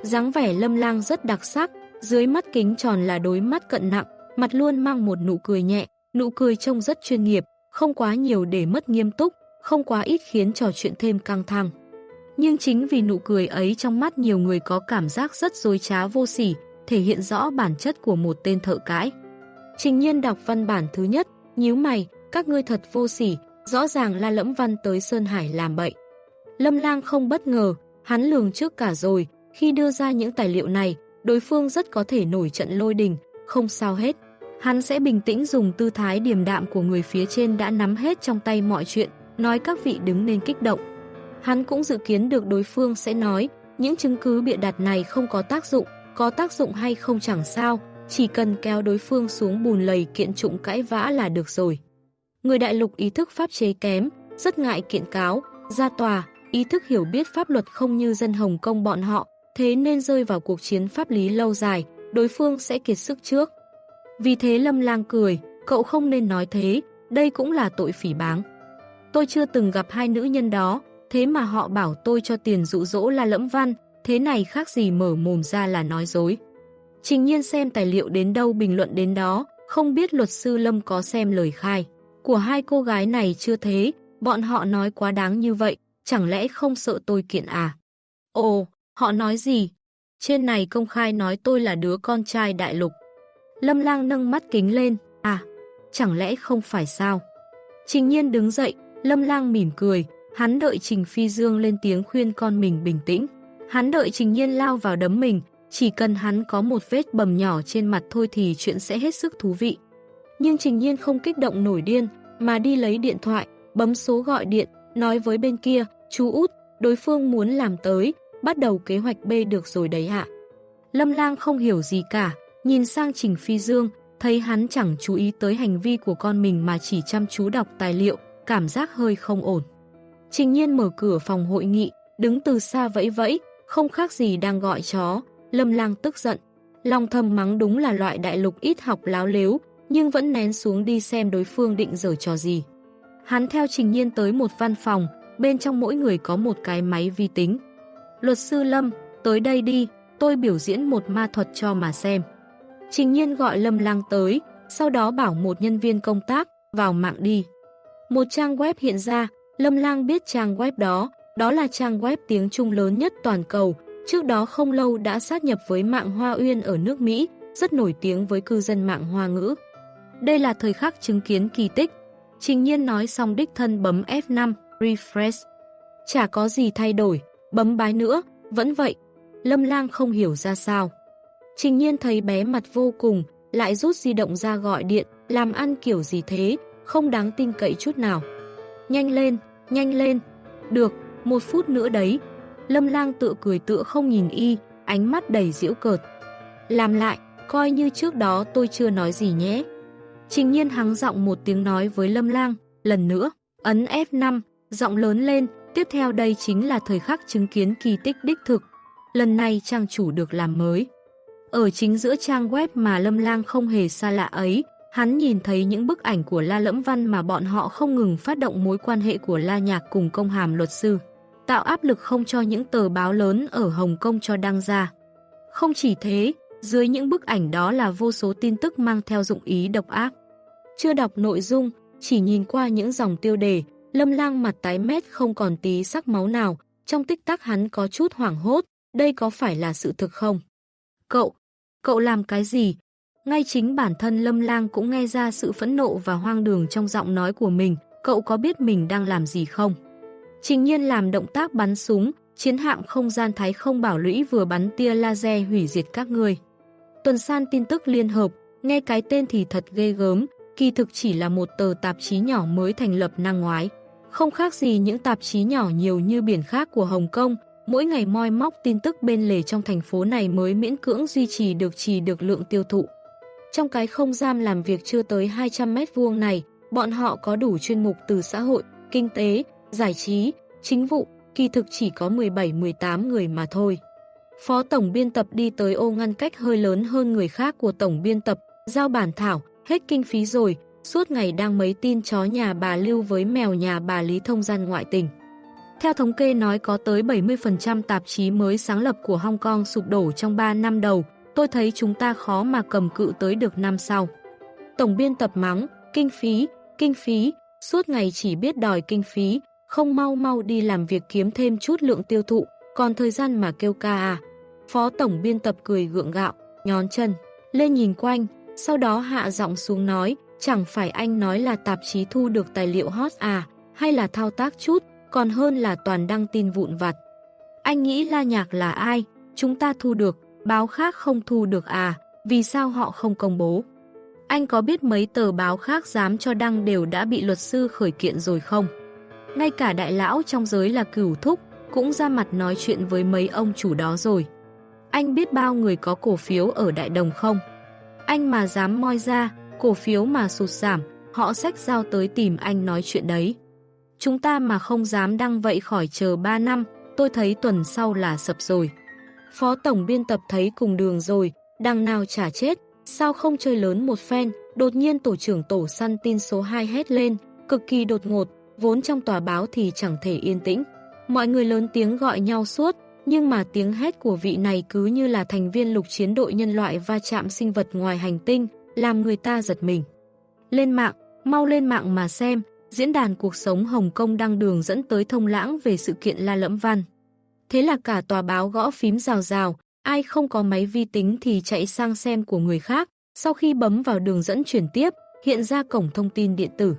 dáng vẻ lâm lang rất đặc sắc, dưới mắt kính tròn là đối mắt cận nặng, mặt luôn mang một nụ cười nhẹ, nụ cười trông rất chuyên nghiệp, không quá nhiều để mất nghiêm túc, không quá ít khiến trò chuyện thêm căng thẳng. Nhưng chính vì nụ cười ấy trong mắt nhiều người có cảm giác rất dối trá vô sỉ, thể hiện rõ bản chất của một tên thợ cãi. Trình nhiên đọc văn bản thứ nhất, nhíu mày, các ngươi thật vô sỉ, rõ ràng là lẫm văn tới Sơn Hải làm bậy. Lâm lang không bất ngờ, hắn lường trước cả rồi, khi đưa ra những tài liệu này, đối phương rất có thể nổi trận lôi đình, không sao hết. Hắn sẽ bình tĩnh dùng tư thái điềm đạm của người phía trên đã nắm hết trong tay mọi chuyện, nói các vị đứng nên kích động. Hắn cũng dự kiến được đối phương sẽ nói, những chứng cứ bịa đặt này không có tác dụng, có tác dụng hay không chẳng sao, chỉ cần kéo đối phương xuống bùn lầy kiện trụng cãi vã là được rồi. Người đại lục ý thức pháp chế kém, rất ngại kiện cáo, ra tòa, ý thức hiểu biết pháp luật không như dân Hồng Kông bọn họ, thế nên rơi vào cuộc chiến pháp lý lâu dài, đối phương sẽ kiệt sức trước. Vì thế Lâm Lang cười, cậu không nên nói thế, đây cũng là tội phỉ báng. Tôi chưa từng gặp hai nữ nhân đó, thế mà họ bảo tôi cho tiền dụ dỗ là lẫm văn, thế này khác gì mở mồm ra là nói dối. Trình nhiên xem tài liệu đến đâu bình luận đến đó, không biết luật sư Lâm có xem lời khai. Của hai cô gái này chưa thế, bọn họ nói quá đáng như vậy, chẳng lẽ không sợ tôi kiện à? Ồ, Họ nói gì? Trên này công khai nói tôi là đứa con trai đại lục. Lâm lang nâng mắt kính lên. À, chẳng lẽ không phải sao? Trình nhiên đứng dậy, Lâm lang mỉm cười. Hắn đợi Trình Phi Dương lên tiếng khuyên con mình bình tĩnh. Hắn đợi Trình nhiên lao vào đấm mình. Chỉ cần hắn có một vết bầm nhỏ trên mặt thôi thì chuyện sẽ hết sức thú vị. Nhưng Trình nhiên không kích động nổi điên, mà đi lấy điện thoại, bấm số gọi điện, nói với bên kia, chú út, đối phương muốn làm tới, bắt đầu kế hoạch B được rồi đấy ạ. Lâm lang không hiểu gì cả, nhìn sang Trình Phi Dương, thấy hắn chẳng chú ý tới hành vi của con mình mà chỉ chăm chú đọc tài liệu, cảm giác hơi không ổn. Trình nhiên mở cửa phòng hội nghị, đứng từ xa vẫy vẫy, không khác gì đang gọi chó, lâm lang tức giận. Lòng thầm mắng đúng là loại đại lục ít học láo lếu, nhưng vẫn nén xuống đi xem đối phương định dở trò gì. Hắn theo trình nhiên tới một văn phòng, bên trong mỗi người có một cái máy vi tính. Luật sư Lâm, tới đây đi, tôi biểu diễn một ma thuật cho mà xem. Trình nhiên gọi Lâm Lang tới, sau đó bảo một nhân viên công tác, vào mạng đi. Một trang web hiện ra, Lâm Lang biết trang web đó, đó là trang web tiếng Trung lớn nhất toàn cầu, trước đó không lâu đã sát nhập với mạng Hoa Uyên ở nước Mỹ, rất nổi tiếng với cư dân mạng Hoa ngữ. Đây là thời khắc chứng kiến kỳ tích. Trình nhiên nói xong đích thân bấm F5, refresh. Chả có gì thay đổi, bấm bái nữa, vẫn vậy. Lâm lang không hiểu ra sao. Trình nhiên thấy bé mặt vô cùng, lại rút di động ra gọi điện, làm ăn kiểu gì thế, không đáng tin cậy chút nào. Nhanh lên, nhanh lên. Được, một phút nữa đấy. Lâm lang tự cười tựa không nhìn y, ánh mắt đầy diễu cợt. Làm lại, coi như trước đó tôi chưa nói gì nhé. Trình nhiên hắng giọng một tiếng nói với Lâm lang, lần nữa, ấn F5, giọng lớn lên, Tiếp theo đây chính là thời khắc chứng kiến kỳ tích đích thực. Lần này trang chủ được làm mới. Ở chính giữa trang web mà Lâm Lang không hề xa lạ ấy, hắn nhìn thấy những bức ảnh của La Lẫm Văn mà bọn họ không ngừng phát động mối quan hệ của La Nhạc cùng công hàm luật sư, tạo áp lực không cho những tờ báo lớn ở Hồng Kông cho đăng ra. Không chỉ thế, dưới những bức ảnh đó là vô số tin tức mang theo dụng ý độc ác. Chưa đọc nội dung, chỉ nhìn qua những dòng tiêu đề, lâm lang mặt tái mét không còn tí sắc máu nào, trong tích tắc hắn có chút hoảng hốt, đây có phải là sự thực không? Cậu, cậu làm cái gì? Ngay chính bản thân lâm lang cũng nghe ra sự phẫn nộ và hoang đường trong giọng nói của mình, cậu có biết mình đang làm gì không? Trình nhiên làm động tác bắn súng, chiến hạm không gian thái không bảo lũy vừa bắn tia laser hủy diệt các người. Tuần san tin tức liên hợp, nghe cái tên thì thật ghê gớm, kỳ thực chỉ là một tờ tạp chí nhỏ mới thành lập năm ngoái. Không khác gì những tạp chí nhỏ nhiều như biển khác của Hồng Kông, mỗi ngày moi móc tin tức bên lề trong thành phố này mới miễn cưỡng duy trì được trì được lượng tiêu thụ. Trong cái không gian làm việc chưa tới 200 mét vuông này, bọn họ có đủ chuyên mục từ xã hội, kinh tế, giải trí, chính vụ, kỳ thực chỉ có 17-18 người mà thôi. Phó tổng biên tập đi tới ô ngăn cách hơi lớn hơn người khác của tổng biên tập, giao bản thảo, hết kinh phí rồi, suốt ngày đang mấy tin chó nhà bà lưu với mèo nhà bà Lý Thông gian ngoại tình. Theo thống kê nói có tới 70% tạp chí mới sáng lập của Hong Kong sụp đổ trong 3 năm đầu, tôi thấy chúng ta khó mà cầm cự tới được năm sau. Tổng biên tập mắng, kinh phí, kinh phí, suốt ngày chỉ biết đòi kinh phí, không mau mau đi làm việc kiếm thêm chút lượng tiêu thụ, còn thời gian mà kêu ca à. Phó tổng biên tập cười gượng gạo, nhón chân, lên nhìn quanh, sau đó hạ giọng xuống nói, chẳng phải anh nói là tạp chí thu được tài liệu hot à, hay là thao tác chút, còn hơn là toàn đăng tin vụn vặt. Anh nghĩ La Nhạc là ai? Chúng ta thu được, báo khác không thu được à, vì sao họ không công bố? Anh có biết mấy tờ báo khác dám cho đăng đều đã bị luật sư khởi kiện rồi không? Ngay cả đại lão trong giới là cửu thúc, cũng ra mặt nói chuyện với mấy ông chủ đó rồi. Anh biết bao người có cổ phiếu ở đại đồng không? Anh mà dám moi ra, cổ phiếu mà sụt giảm, họ sách giao tới tìm anh nói chuyện đấy. Chúng ta mà không dám đăng vậy khỏi chờ 3 năm, tôi thấy tuần sau là sập rồi. Phó tổng biên tập thấy cùng đường rồi, đằng nào trả chết, sao không chơi lớn một phen, đột nhiên tổ trưởng tổ săn tin số 2 hét lên, cực kỳ đột ngột, vốn trong tòa báo thì chẳng thể yên tĩnh. Mọi người lớn tiếng gọi nhau suốt, nhưng mà tiếng hét của vị này cứ như là thành viên lục chiến đội nhân loại va chạm sinh vật ngoài hành tinh, làm người ta giật mình. Lên mạng, mau lên mạng mà xem, diễn đàn cuộc sống Hồng Kông đăng đường dẫn tới thông lãng về sự kiện La Lẫm Văn. Thế là cả tòa báo gõ phím rào rào, ai không có máy vi tính thì chạy sang xem của người khác, sau khi bấm vào đường dẫn chuyển tiếp, hiện ra cổng thông tin điện tử.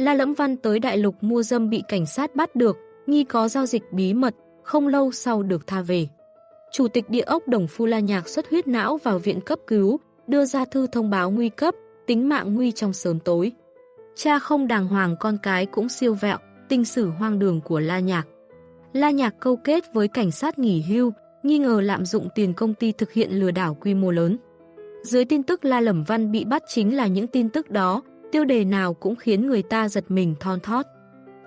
La Lẫm Văn tới đại lục mua dâm bị cảnh sát bắt được, nghi có giao dịch bí mật, không lâu sau được tha về. Chủ tịch địa ốc Đồng Phu La Nhạc xuất huyết não vào viện cấp cứu, đưa ra thư thông báo nguy cấp, tính mạng nguy trong sớm tối. Cha không đàng hoàng con cái cũng siêu vẹo, tinh sử hoang đường của La Nhạc. La Nhạc câu kết với cảnh sát nghỉ hưu, nghi ngờ lạm dụng tiền công ty thực hiện lừa đảo quy mô lớn. Dưới tin tức La Lẩm Văn bị bắt chính là những tin tức đó, tiêu đề nào cũng khiến người ta giật mình thon thót.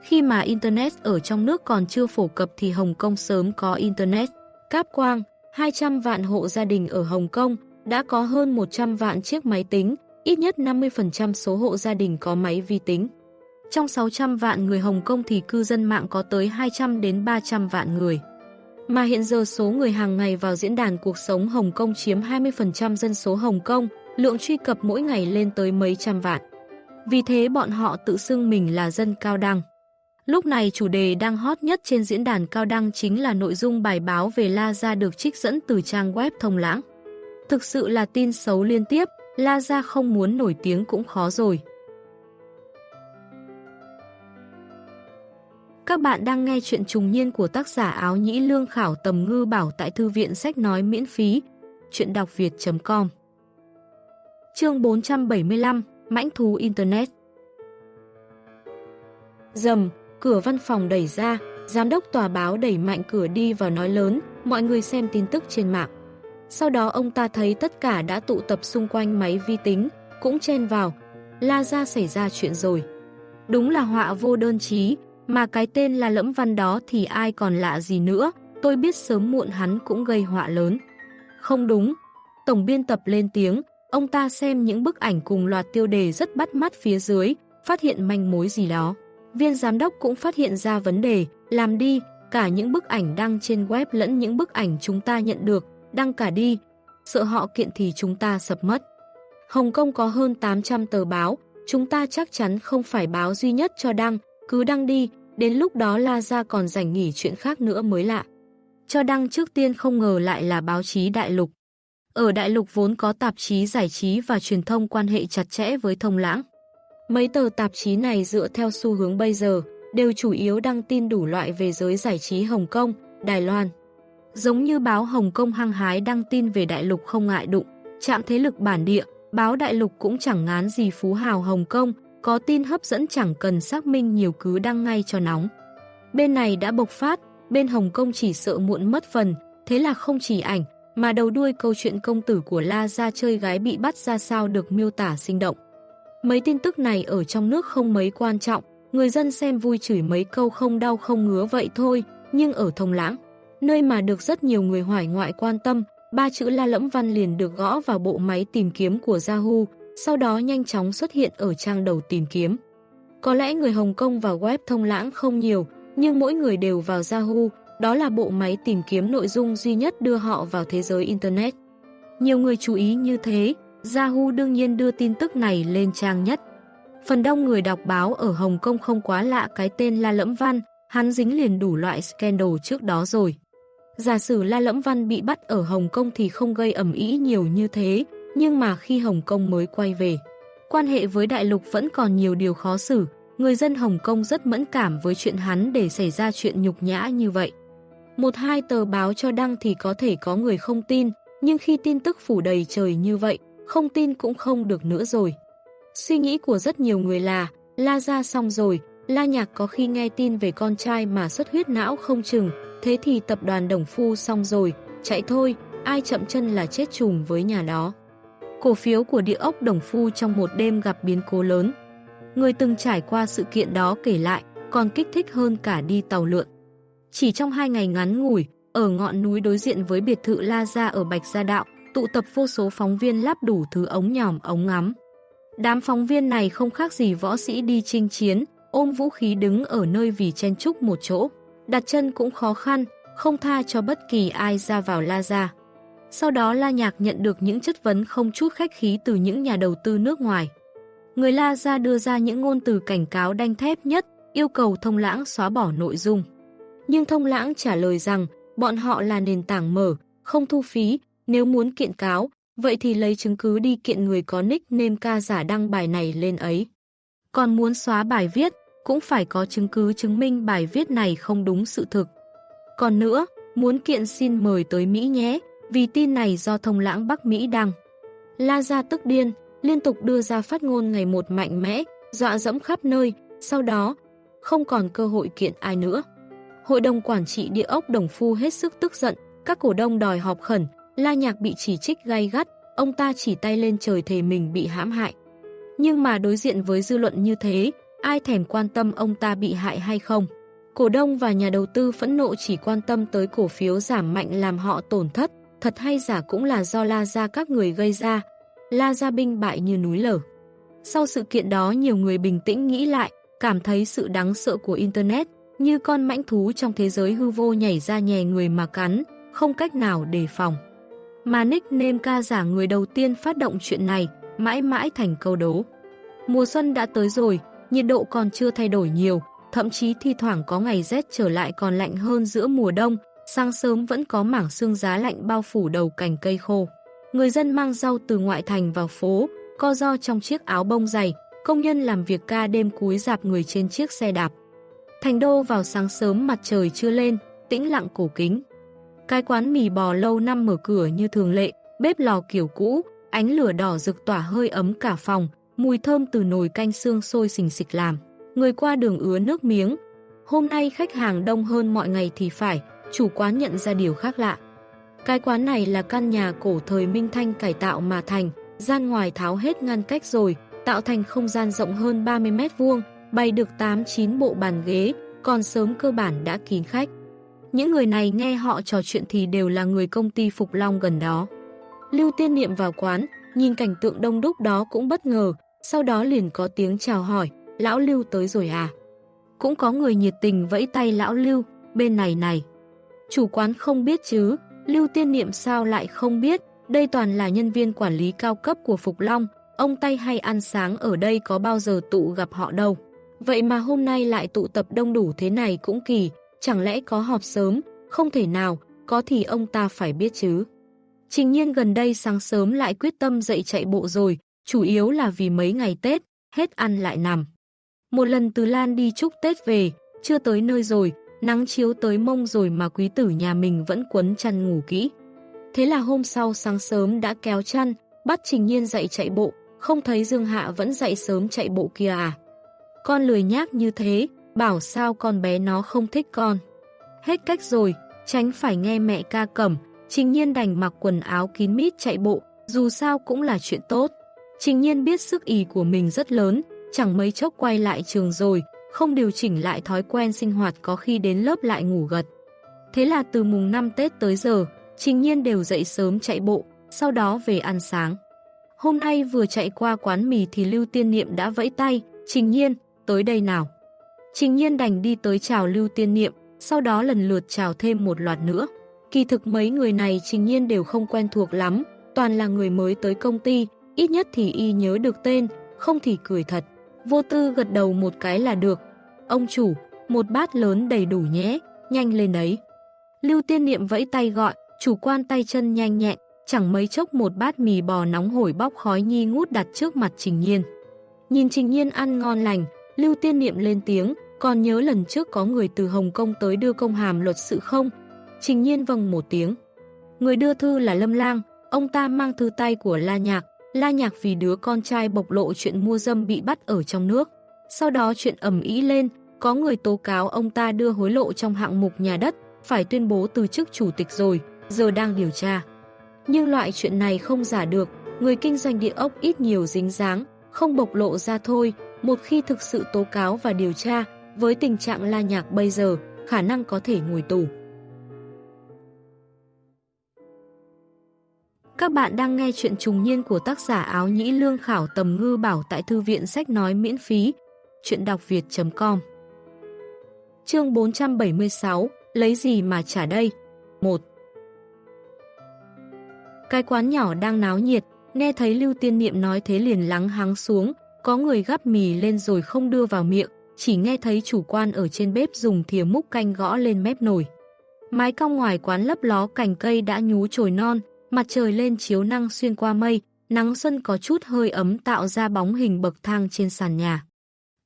Khi mà Internet ở trong nước còn chưa phổ cập thì Hồng Kông sớm có Internet. Cáp quang, 200 vạn hộ gia đình ở Hồng Kông đã có hơn 100 vạn chiếc máy tính, ít nhất 50% số hộ gia đình có máy vi tính. Trong 600 vạn người Hồng Kông thì cư dân mạng có tới 200 đến 300 vạn người. Mà hiện giờ số người hàng ngày vào diễn đàn cuộc sống Hồng Kông chiếm 20% dân số Hồng Kông, lượng truy cập mỗi ngày lên tới mấy trăm vạn. Vì thế bọn họ tự xưng mình là dân cao đăng. Lúc này chủ đề đang hot nhất trên diễn đàn cao đăng chính là nội dung bài báo về La Gia được trích dẫn từ trang web thông lãng. Thực sự là tin xấu liên tiếp, La Gia không muốn nổi tiếng cũng khó rồi. Các bạn đang nghe chuyện trùng niên của tác giả áo nhĩ lương khảo tầm ngư bảo tại thư viện sách nói miễn phí, chuyện đọc việt.com Chương 475 Mãnh thú Internet Dầm, cửa văn phòng đẩy ra, giám đốc tòa báo đẩy mạnh cửa đi và nói lớn, mọi người xem tin tức trên mạng. Sau đó ông ta thấy tất cả đã tụ tập xung quanh máy vi tính, cũng chen vào, la ra xảy ra chuyện rồi. Đúng là họa vô đơn chí, mà cái tên là lẫm văn đó thì ai còn lạ gì nữa, tôi biết sớm muộn hắn cũng gây họa lớn. Không đúng, tổng biên tập lên tiếng, ông ta xem những bức ảnh cùng loạt tiêu đề rất bắt mắt phía dưới, phát hiện manh mối gì đó. Viên giám đốc cũng phát hiện ra vấn đề, làm đi, cả những bức ảnh đăng trên web lẫn những bức ảnh chúng ta nhận được, đăng cả đi, sợ họ kiện thì chúng ta sập mất. Hồng Kông có hơn 800 tờ báo, chúng ta chắc chắn không phải báo duy nhất cho đăng, cứ đăng đi, đến lúc đó La Gia còn rảnh nghỉ chuyện khác nữa mới lạ. Cho đăng trước tiên không ngờ lại là báo chí đại lục. Ở đại lục vốn có tạp chí giải trí và truyền thông quan hệ chặt chẽ với thông lãng. Mấy tờ tạp chí này dựa theo xu hướng bây giờ, đều chủ yếu đăng tin đủ loại về giới giải trí Hồng Kông, Đài Loan. Giống như báo Hồng Kông hăng hái đăng tin về đại lục không ngại đụng, chạm thế lực bản địa, báo đại lục cũng chẳng ngán gì phú hào Hồng Kông, có tin hấp dẫn chẳng cần xác minh nhiều cứ đăng ngay cho nóng. Bên này đã bộc phát, bên Hồng Kông chỉ sợ muộn mất phần, thế là không chỉ ảnh, mà đầu đuôi câu chuyện công tử của La Gia chơi gái bị bắt ra sao được miêu tả sinh động. Mấy tin tức này ở trong nước không mấy quan trọng, người dân xem vui chửi mấy câu không đau không ngứa vậy thôi, nhưng ở thông lãng, nơi mà được rất nhiều người hoài ngoại quan tâm, ba chữ La Lẫm Văn liền được gõ vào bộ máy tìm kiếm của Yahoo, sau đó nhanh chóng xuất hiện ở trang đầu tìm kiếm. Có lẽ người Hồng Kông vào web thông lãng không nhiều, nhưng mỗi người đều vào Yahoo, đó là bộ máy tìm kiếm nội dung duy nhất đưa họ vào thế giới Internet. Nhiều người chú ý như thế, Yahoo đương nhiên đưa tin tức này lên trang nhất. Phần đông người đọc báo ở Hồng Kông không quá lạ cái tên La Lẫm Văn, hắn dính liền đủ loại scandal trước đó rồi. Giả sử La Lẫm Văn bị bắt ở Hồng Kông thì không gây ẩm ý nhiều như thế, nhưng mà khi Hồng Kông mới quay về, quan hệ với đại lục vẫn còn nhiều điều khó xử, người dân Hồng Kông rất mẫn cảm với chuyện hắn để xảy ra chuyện nhục nhã như vậy. Một hai tờ báo cho đăng thì có thể có người không tin, nhưng khi tin tức phủ đầy trời như vậy, không tin cũng không được nữa rồi. Suy nghĩ của rất nhiều người là, La ra xong rồi, La Nhạc có khi nghe tin về con trai mà xuất huyết não không chừng, thế thì tập đoàn Đồng Phu xong rồi, chạy thôi, ai chậm chân là chết trùng với nhà đó. Cổ phiếu của địa ốc Đồng Phu trong một đêm gặp biến cố lớn. Người từng trải qua sự kiện đó kể lại, còn kích thích hơn cả đi tàu lượn. Chỉ trong hai ngày ngắn ngủi, ở ngọn núi đối diện với biệt thự La Gia ở Bạch Gia Đạo, tụ tập vô số phóng viên lắp đủ thứ ống nhòm ống ngắm. Đám phóng viên này không khác gì võ sĩ đi chinh chiến, ôm vũ khí đứng ở nơi vì chen chúc một chỗ. Đặt chân cũng khó khăn, không tha cho bất kỳ ai ra vào La Gia. Sau đó La Nhạc nhận được những chất vấn không chút khách khí từ những nhà đầu tư nước ngoài. Người La Gia đưa ra những ngôn từ cảnh cáo đanh thép nhất, yêu cầu thông lãng xóa bỏ nội dung. Nhưng thông lãng trả lời rằng bọn họ là nền tảng mở, không thu phí, nếu muốn kiện cáo, vậy thì lấy chứng cứ đi kiện người có nick name ca giả đăng bài này lên ấy. Còn muốn xóa bài viết, cũng phải có chứng cứ chứng minh bài viết này không đúng sự thực. Còn nữa, muốn kiện xin mời tới Mỹ nhé, vì tin này do thông lãng Bắc Mỹ đăng. La Gia tức điên, liên tục đưa ra phát ngôn ngày một mạnh mẽ, dọa dẫm khắp nơi, sau đó, không còn cơ hội kiện ai nữa. Hội đồng quản trị địa ốc Đồng Phu hết sức tức giận, các cổ đông đòi họp khẩn, La Nhạc bị chỉ trích gay gắt, ông ta chỉ tay lên trời thề mình bị hãm hại. Nhưng mà đối diện với dư luận như thế, ai thèm quan tâm ông ta bị hại hay không? Cổ đông và nhà đầu tư phẫn nộ chỉ quan tâm tới cổ phiếu giảm mạnh làm họ tổn thất, thật hay giả cũng là do La Gia các người gây ra. La Gia binh bại như núi lở. Sau sự kiện đó nhiều người bình tĩnh nghĩ lại, cảm thấy sự đáng sợ của Internet, như con mãnh thú trong thế giới hư vô nhảy ra nhè người mà cắn, không cách nào đề phòng. Mà nickname ca giả người đầu tiên phát động chuyện này, mãi mãi thành câu đố. Mùa xuân đã tới rồi, nhiệt độ còn chưa thay đổi nhiều, thậm chí thi thoảng có ngày rét trở lại còn lạnh hơn giữa mùa đông, sáng sớm vẫn có mảng sương giá lạnh bao phủ đầu cành cây khô. Người dân mang rau từ ngoại thành vào phố, co do trong chiếc áo bông dày, công nhân làm việc ca đêm cúi dạp người trên chiếc xe đạp. Thành đô vào sáng sớm mặt trời chưa lên, tĩnh lặng cổ kính. Cái quán mì bò lâu năm mở cửa như thường lệ, bếp lò kiểu cũ, ánh lửa đỏ rực tỏa hơi ấm cả phòng, mùi thơm từ nồi canh xương sôi xình xịch làm. Người qua đường ứa nước miếng. Hôm nay khách hàng đông hơn mọi ngày thì phải, chủ quán nhận ra điều khác lạ. Cái quán này là căn nhà cổ thời Minh Thanh cải tạo mà thành, gian ngoài tháo hết ngăn cách rồi, tạo thành không gian rộng hơn 30 mét vuông, bày được 8-9 bộ bàn ghế, còn sớm cơ bản đã kín khách. Những người này nghe họ trò chuyện thì đều là người công ty Phục Long gần đó. Lưu tiên niệm vào quán, nhìn cảnh tượng đông đúc đó cũng bất ngờ, sau đó liền có tiếng chào hỏi, lão Lưu tới rồi à? Cũng có người nhiệt tình vẫy tay lão Lưu, bên này này. Chủ quán không biết chứ, Lưu Tiên Niệm sao lại không biết, đây toàn là nhân viên quản lý cao cấp của Phục Long, ông tay hay ăn sáng ở đây có bao giờ tụ gặp họ đâu. Vậy mà hôm nay lại tụ tập đông đủ thế này cũng kỳ, chẳng lẽ có họp sớm, không thể nào, có thì ông ta phải biết chứ. Trình nhiên gần đây sáng sớm lại quyết tâm dậy chạy bộ rồi, chủ yếu là vì mấy ngày Tết, hết ăn lại nằm. Một lần từ Lan đi chúc Tết về, chưa tới nơi rồi, nắng chiếu tới mông rồi mà quý tử nhà mình vẫn quấn chăn ngủ kỹ. Thế là hôm sau sáng sớm đã kéo chăn, bắt Trình Nhiên dậy chạy bộ, không thấy Dương Hạ vẫn dậy sớm chạy bộ kia à. Con lười nhác như thế, bảo sao con bé nó không thích con. Hết cách rồi, tránh phải nghe mẹ ca cẩm, Trình Nhiên đành mặc quần áo kín mít chạy bộ, dù sao cũng là chuyện tốt. Trình Nhiên biết sức ý của mình rất lớn, chẳng mấy chốc quay lại trường rồi, không điều chỉnh lại thói quen sinh hoạt có khi đến lớp lại ngủ gật. Thế là từ mùng 5 Tết tới giờ, Trình Nhiên đều dậy sớm chạy bộ, sau đó về ăn sáng. Hôm nay vừa chạy qua quán mì thì Lưu Tiên Niệm đã vẫy tay, Trình Nhiên, tới đây nào. Trình Nhiên đành đi tới chào Lưu Tiên Niệm, sau đó lần lượt chào thêm một loạt nữa. Kỳ thực mấy người này Trình Nhiên đều không quen thuộc lắm, toàn là người mới tới công ty, ít nhất thì y nhớ được tên, không thì cười thật. Vô tư gật đầu một cái là được. Ông chủ, một bát lớn đầy đủ nhé, nhanh lên đấy. Lưu tiên niệm vẫy tay gọi, chủ quan tay chân nhanh nhẹn, chẳng mấy chốc một bát mì bò nóng hổi bóc khói nhi ngút đặt trước mặt Trình Nhiên. Nhìn Trình Nhiên ăn ngon lành, Lưu tiên niệm lên tiếng, còn nhớ lần trước có người từ Hồng Kông tới đưa công hàm luật sự không? Trình Nhiên vâng một tiếng. Người đưa thư là Lâm Lang, ông ta mang thư tay của La Nhạc, La Nhạc vì đứa con trai bộc lộ chuyện mua dâm bị bắt ở trong nước. Sau đó chuyện ầm ý lên, có người tố cáo ông ta đưa hối lộ trong hạng mục nhà đất, phải tuyên bố từ chức chủ tịch rồi, giờ đang điều tra. Nhưng loại chuyện này không giả được, người kinh doanh địa ốc ít nhiều dính dáng, không bộc lộ ra thôi, một khi thực sự tố cáo và điều tra, với tình trạng la nhạc bây giờ, khả năng có thể ngồi tù. Các bạn đang nghe chuyện trùng niên của tác giả áo nhĩ lương khảo tầm ngư bảo tại thư viện sách nói miễn phí. Chuyện đọc việt.com Chương 476 Lấy gì mà trả đây? 1 Cái quán nhỏ đang náo nhiệt, nghe thấy Lưu Tiên Niệm nói thế liền lắng hắng xuống, có người gắp mì lên rồi không đưa vào miệng, chỉ nghe thấy chủ quan ở trên bếp dùng thìa múc canh gõ lên mép nồi. Mái cong ngoài quán lấp ló cành cây đã nhú trồi non, Mặt trời lên chiếu năng xuyên qua mây, nắng xuân có chút hơi ấm tạo ra bóng hình bậc thang trên sàn nhà.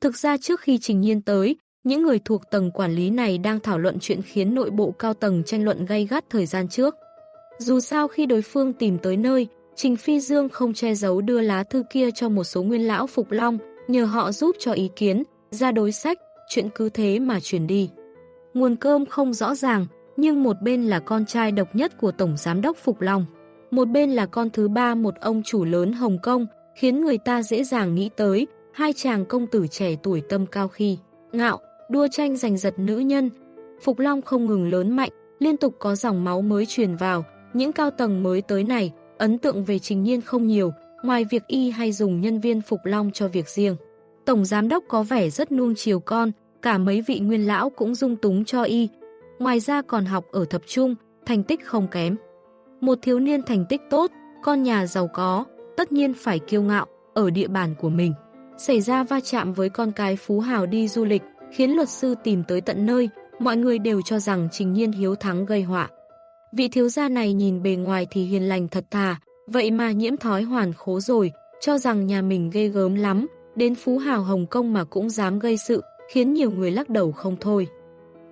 Thực ra trước khi Trình Nhiên tới, những người thuộc tầng quản lý này đang thảo luận chuyện khiến nội bộ cao tầng tranh luận gay gắt thời gian trước. Dù sao khi đối phương tìm tới nơi, Trình Phi Dương không che giấu đưa lá thư kia cho một số nguyên lão Phục Long, nhờ họ giúp cho ý kiến, ra đối sách, chuyện cứ thế mà chuyển đi. Nguồn cơm không rõ ràng, nhưng một bên là con trai độc nhất của Tổng Giám đốc Phục Long. Một bên là con thứ ba một ông chủ lớn Hồng Kông, khiến người ta dễ dàng nghĩ tới hai chàng công tử trẻ tuổi tâm cao khi, ngạo, đua tranh giành giật nữ nhân. Phục Long không ngừng lớn mạnh, liên tục có dòng máu mới truyền vào, những cao tầng mới tới này, ấn tượng về trình nhiên không nhiều, ngoài việc y hay dùng nhân viên Phục Long cho việc riêng. Tổng giám đốc có vẻ rất nuông chiều con, cả mấy vị nguyên lão cũng dung túng cho y. Ngoài ra còn học ở thập trung, thành tích không kém. Một thiếu niên thành tích tốt, con nhà giàu có, tất nhiên phải kiêu ngạo ở địa bàn của mình. Xảy ra va chạm với con cái phú hào đi du lịch, khiến luật sư tìm tới tận nơi, mọi người đều cho rằng Trình Nhiên hiếu thắng gây họa. Vị thiếu gia này nhìn bề ngoài thì hiền lành thật thà, vậy mà nhiễm thói hoàn khố rồi, cho rằng nhà mình ghê gớm lắm, đến phú hào Hồng Kông mà cũng dám gây sự, khiến nhiều người lắc đầu không thôi.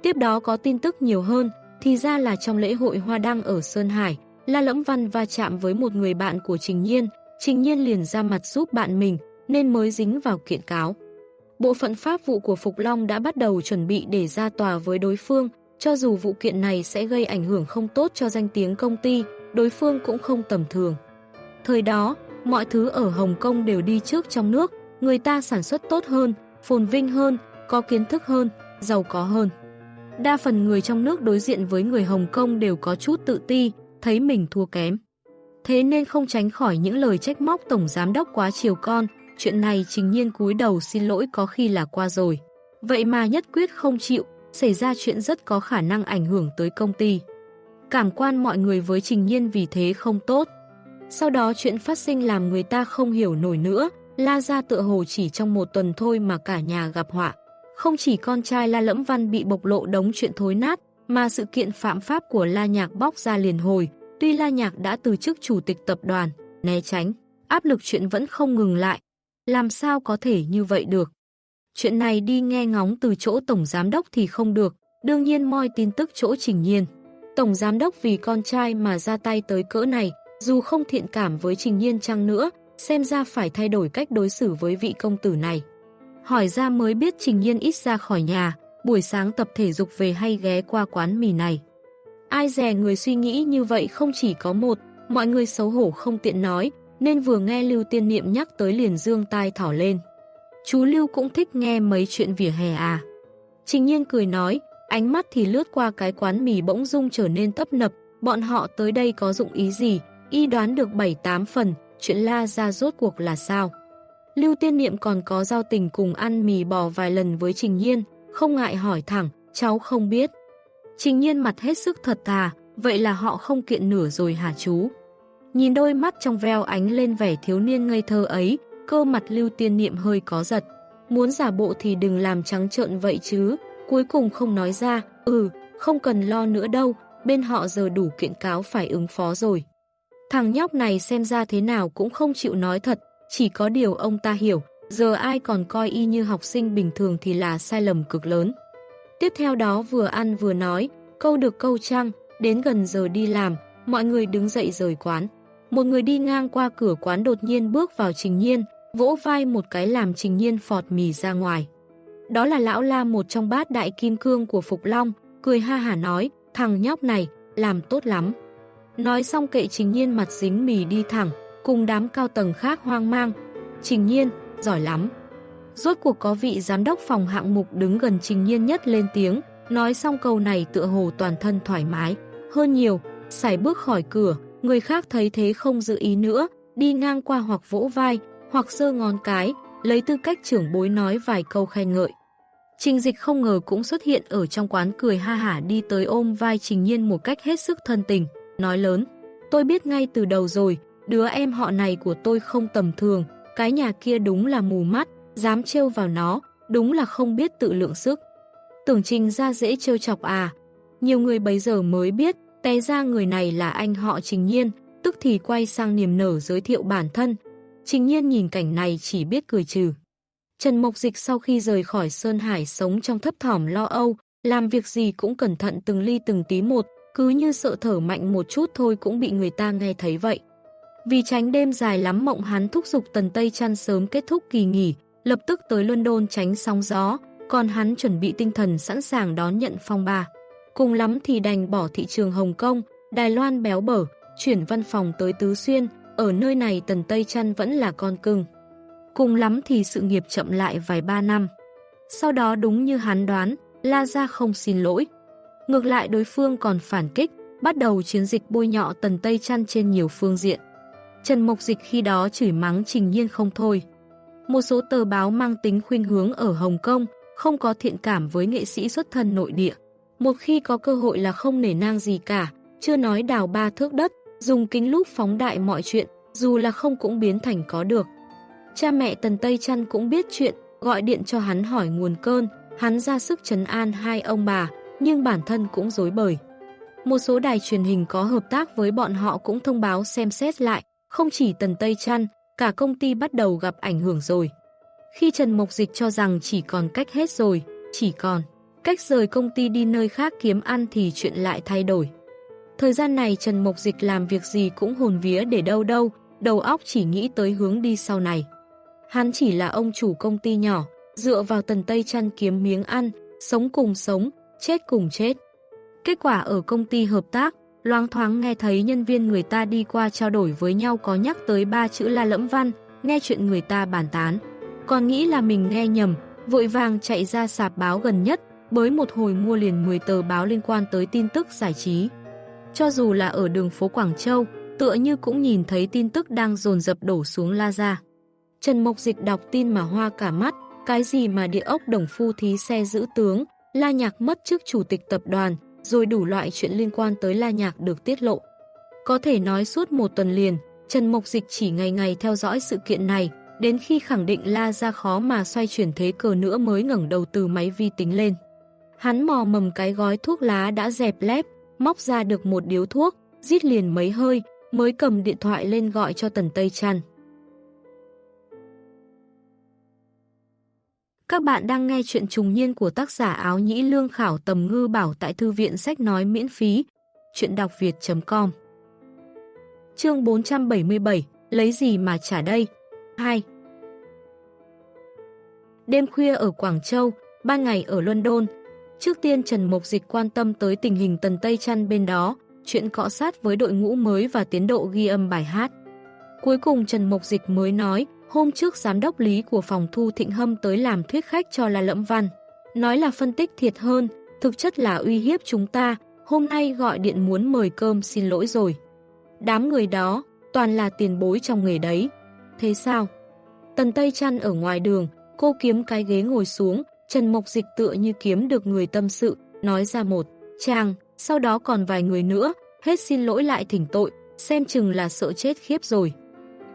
Tiếp đó có tin tức nhiều hơn, thì ra là trong lễ hội Hoa Đăng ở Sơn Hải, La Lẫm Văn va chạm với một người bạn của Trình Nhiên, Trình Nhiên liền ra mặt giúp bạn mình, nên mới dính vào kiện cáo. Bộ phận pháp vụ của Phục Long đã bắt đầu chuẩn bị để ra tòa với đối phương, cho dù vụ kiện này sẽ gây ảnh hưởng không tốt cho danh tiếng công ty, đối phương cũng không tầm thường. Thời đó, mọi thứ ở Hồng Kông đều đi trước trong nước, người ta sản xuất tốt hơn, phồn vinh hơn, có kiến thức hơn, giàu có hơn. Đa phần người trong nước đối diện với người Hồng Kông đều có chút tự ti, thấy mình thua kém. Thế nên không tránh khỏi những lời trách móc Tổng Giám đốc quá chiều con, chuyện này trình nhiên cúi đầu xin lỗi có khi là qua rồi. Vậy mà nhất quyết không chịu, xảy ra chuyện rất có khả năng ảnh hưởng tới công ty. cảm quan mọi người với Trình Nhiên vì thế không tốt. Sau đó chuyện phát sinh làm người ta không hiểu nổi nữa, La Gia tựa hồ chỉ trong một tuần thôi mà cả nhà gặp họa. Không chỉ con trai La Lẫm Văn bị bộc lộ đống chuyện thối nát, mà sự kiện phạm pháp của La Nhạc bóc ra liền hồi, tuy La Nhạc đã từ chức chủ tịch tập đoàn, né tránh, áp lực chuyện vẫn không ngừng lại. Làm sao có thể như vậy được? Chuyện này đi nghe ngóng từ chỗ Tổng Giám Đốc thì không được, đương nhiên moi tin tức chỗ Trình Nhiên. Tổng Giám Đốc vì con trai mà ra tay tới cỡ này, dù không thiện cảm với Trình Nhiên chăng nữa, xem ra phải thay đổi cách đối xử với vị công tử này. Hỏi ra mới biết Trình Nhiên ít ra khỏi nhà, buổi sáng tập thể dục về hay ghé qua quán mì này. Ai dè người suy nghĩ như vậy không chỉ có một, mọi người xấu hổ không tiện nói, nên vừa nghe Lưu Tiên Niệm nhắc tới liền dương tai thỏ lên. Chú Lưu cũng thích nghe mấy chuyện vỉa hè à. Trình nhiên cười nói, ánh mắt thì lướt qua cái quán mì bỗng dung trở nên tấp nập, bọn họ tới đây có dụng ý gì, y đoán được 7-8 phần, chuyện la ra rốt cuộc là sao. Lưu Tiên Niệm còn có giao tình cùng ăn mì bò vài lần với Trình Nhiên, không ngại hỏi thẳng, cháu không biết. Trình Nhiên mặt hết sức thật thà, vậy là họ không kiện nửa rồi hả chú? Nhìn đôi mắt trong veo ánh lên vẻ thiếu niên ngây thơ ấy, cơ mặt Lưu Tiên Niệm hơi có giật. Muốn giả bộ thì đừng làm trắng trợn vậy chứ, cuối cùng không nói ra, ừ, không cần lo nữa đâu, bên họ giờ đủ kiện cáo phải ứng phó rồi. Thằng nhóc này xem ra thế nào cũng không chịu nói thật, chỉ có điều ông ta hiểu, giờ ai còn coi y như học sinh bình thường thì là sai lầm cực lớn. Tiếp theo đó vừa ăn vừa nói, câu được câu trăng, đến gần giờ đi làm, mọi người đứng dậy rời quán. Một người đi ngang qua cửa quán đột nhiên bước vào Trình Nhiên, vỗ vai một cái làm Trình Nhiên phọt mì ra ngoài. Đó là lão la một trong bát đại kim cương của Phục Long, cười ha hả nói, thằng nhóc này, làm tốt lắm. Nói xong kệ Trình Nhiên mặt dính mì đi thẳng, cùng đám cao tầng khác hoang mang. Trình Nhiên, giỏi lắm. Rốt cuộc có vị giám đốc phòng hạng mục đứng gần Trình Nhiên nhất lên tiếng, nói xong câu này tựa hồ toàn thân thoải mái. Hơn nhiều, xảy bước khỏi cửa, người khác thấy thế không giữ ý nữa, đi ngang qua hoặc vỗ vai, hoặc dơ ngón cái, lấy tư cách trưởng bối nói vài câu khen ngợi. Trình dịch không ngờ cũng xuất hiện ở trong quán cười ha hả đi tới ôm vai Trình Nhiên một cách hết sức thân tình, nói lớn. Tôi biết ngay từ đầu rồi, đứa em họ này của tôi không tầm thường, cái nhà kia đúng là mù mắt, dám trêu vào nó, đúng là không biết tự lượng sức. Tưởng trình ra dễ trêu chọc à, nhiều người bấy giờ mới biết, té ra người này là anh họ Trình Nhiên, tức thì quay sang niềm nở giới thiệu bản thân. Trình Nhiên nhìn cảnh này chỉ biết cười trừ. Trần Mộc Dịch sau khi rời khỏi Sơn Hải sống trong thấp thỏm lo âu, làm việc gì cũng cẩn thận từng ly từng tí một, cứ như sợ thở mạnh một chút thôi cũng bị người ta nghe thấy vậy. Vì tránh đêm dài lắm mộng hắn thúc giục Tần Tây Chăn sớm kết thúc kỳ nghỉ, lập tức tới London tránh sóng gió, còn hắn chuẩn bị tinh thần sẵn sàng đón nhận phong ba. Cùng lắm thì đành bỏ thị trường Hồng Kông, Đài Loan béo bở, chuyển văn phòng tới Tứ Xuyên, ở nơi này Tần Tây Chăn vẫn là con cưng. Cùng lắm thì sự nghiệp chậm lại vài ba năm. Sau đó đúng như hắn đoán, La Gia không xin lỗi. Ngược lại đối phương còn phản kích, bắt đầu chiến dịch bôi nhọ Tần Tây Chăn trên nhiều phương diện. Trần Mộc Dịch khi đó chửi mắng trình nhiên không thôi. Một số tờ báo mang tính khuyên hướng ở Hồng Kông, không có thiện cảm với nghệ sĩ xuất thân nội địa. Một khi có cơ hội là không nể nang gì cả, chưa nói đào ba thước đất, dùng kính lúp phóng đại mọi chuyện, dù là không cũng biến thành có được. Cha mẹ Tần Tây Trăn cũng biết chuyện, gọi điện cho hắn hỏi nguồn cơn, hắn ra sức trấn an hai ông bà, nhưng bản thân cũng dối bời. Một số đài truyền hình có hợp tác với bọn họ cũng thông báo xem xét lại, không chỉ Tần Tây Trăn, cả công ty bắt đầu gặp ảnh hưởng rồi. Khi Trần Mộc Dịch cho rằng chỉ còn cách hết rồi, chỉ còn cách rời công ty đi nơi khác kiếm ăn thì chuyện lại thay đổi. Thời gian này Trần Mộc Dịch làm việc gì cũng hồn vía để đâu đâu, đầu óc chỉ nghĩ tới hướng đi sau này. Hắn chỉ là ông chủ công ty nhỏ, dựa vào tần Tây chăn kiếm miếng ăn, sống cùng sống, chết cùng chết. Kết quả ở công ty hợp tác, loang thoáng nghe thấy nhân viên người ta đi qua trao đổi với nhau có nhắc tới ba chữ la lẫm văn, nghe chuyện người ta bàn tán. Còn nghĩ là mình nghe nhầm, vội vàng chạy ra sạp báo gần nhất, bới một hồi mua liền 10 tờ báo liên quan tới tin tức giải trí. Cho dù là ở đường phố Quảng Châu, tựa như cũng nhìn thấy tin tức đang dồn dập đổ xuống La Gia. Trần Mộc Dịch đọc tin mà hoa cả mắt, cái gì mà địa ốc đồng phu thí xe giữ tướng, La Nhạc mất chức chủ tịch tập đoàn, rồi đủ loại chuyện liên quan tới La Nhạc được tiết lộ. Có thể nói suốt một tuần liền, Trần Mộc Dịch chỉ ngày ngày theo dõi sự kiện này, đến khi khẳng định La ra khó mà xoay chuyển thế cờ nữa mới ngẩng đầu từ máy vi tính lên. Hắn mò mầm cái gói thuốc lá đã dẹp lép, móc ra được một điếu thuốc, rít liền mấy hơi, mới cầm điện thoại lên gọi cho Tần Tây Trăn. Các bạn đang nghe chuyện trùng niên của tác giả áo nhĩ lương khảo tầm ngư bảo tại thư viện sách nói miễn phí. Chuyện đọc việt.com Chương 477 Lấy gì mà trả đây? 2 Đêm khuya ở Quảng Châu, ban ngày ở London. Trước tiên Trần Mộc Dịch quan tâm tới tình hình Tần Tây Trăn bên đó, chuyện cọ sát với đội ngũ mới và tiến độ ghi âm bài hát. Cuối cùng Trần Mộc Dịch mới nói, hôm trước giám đốc lý của phòng thu Thịnh Hâm tới làm thuyết khách cho La Lẫm Văn. Nói là phân tích thiệt hơn, thực chất là uy hiếp chúng ta, hôm nay gọi điện muốn mời cơm xin lỗi rồi. Đám người đó, toàn là tiền bối trong nghề đấy. Thế sao? Tần Tây Trăn ở ngoài đường, cô kiếm cái ghế ngồi xuống, Trần Mộc Dịch tựa như kiếm được người tâm sự, nói ra một, chàng, sau đó còn vài người nữa, hết xin lỗi lại thỉnh tội, xem chừng là sợ chết khiếp rồi.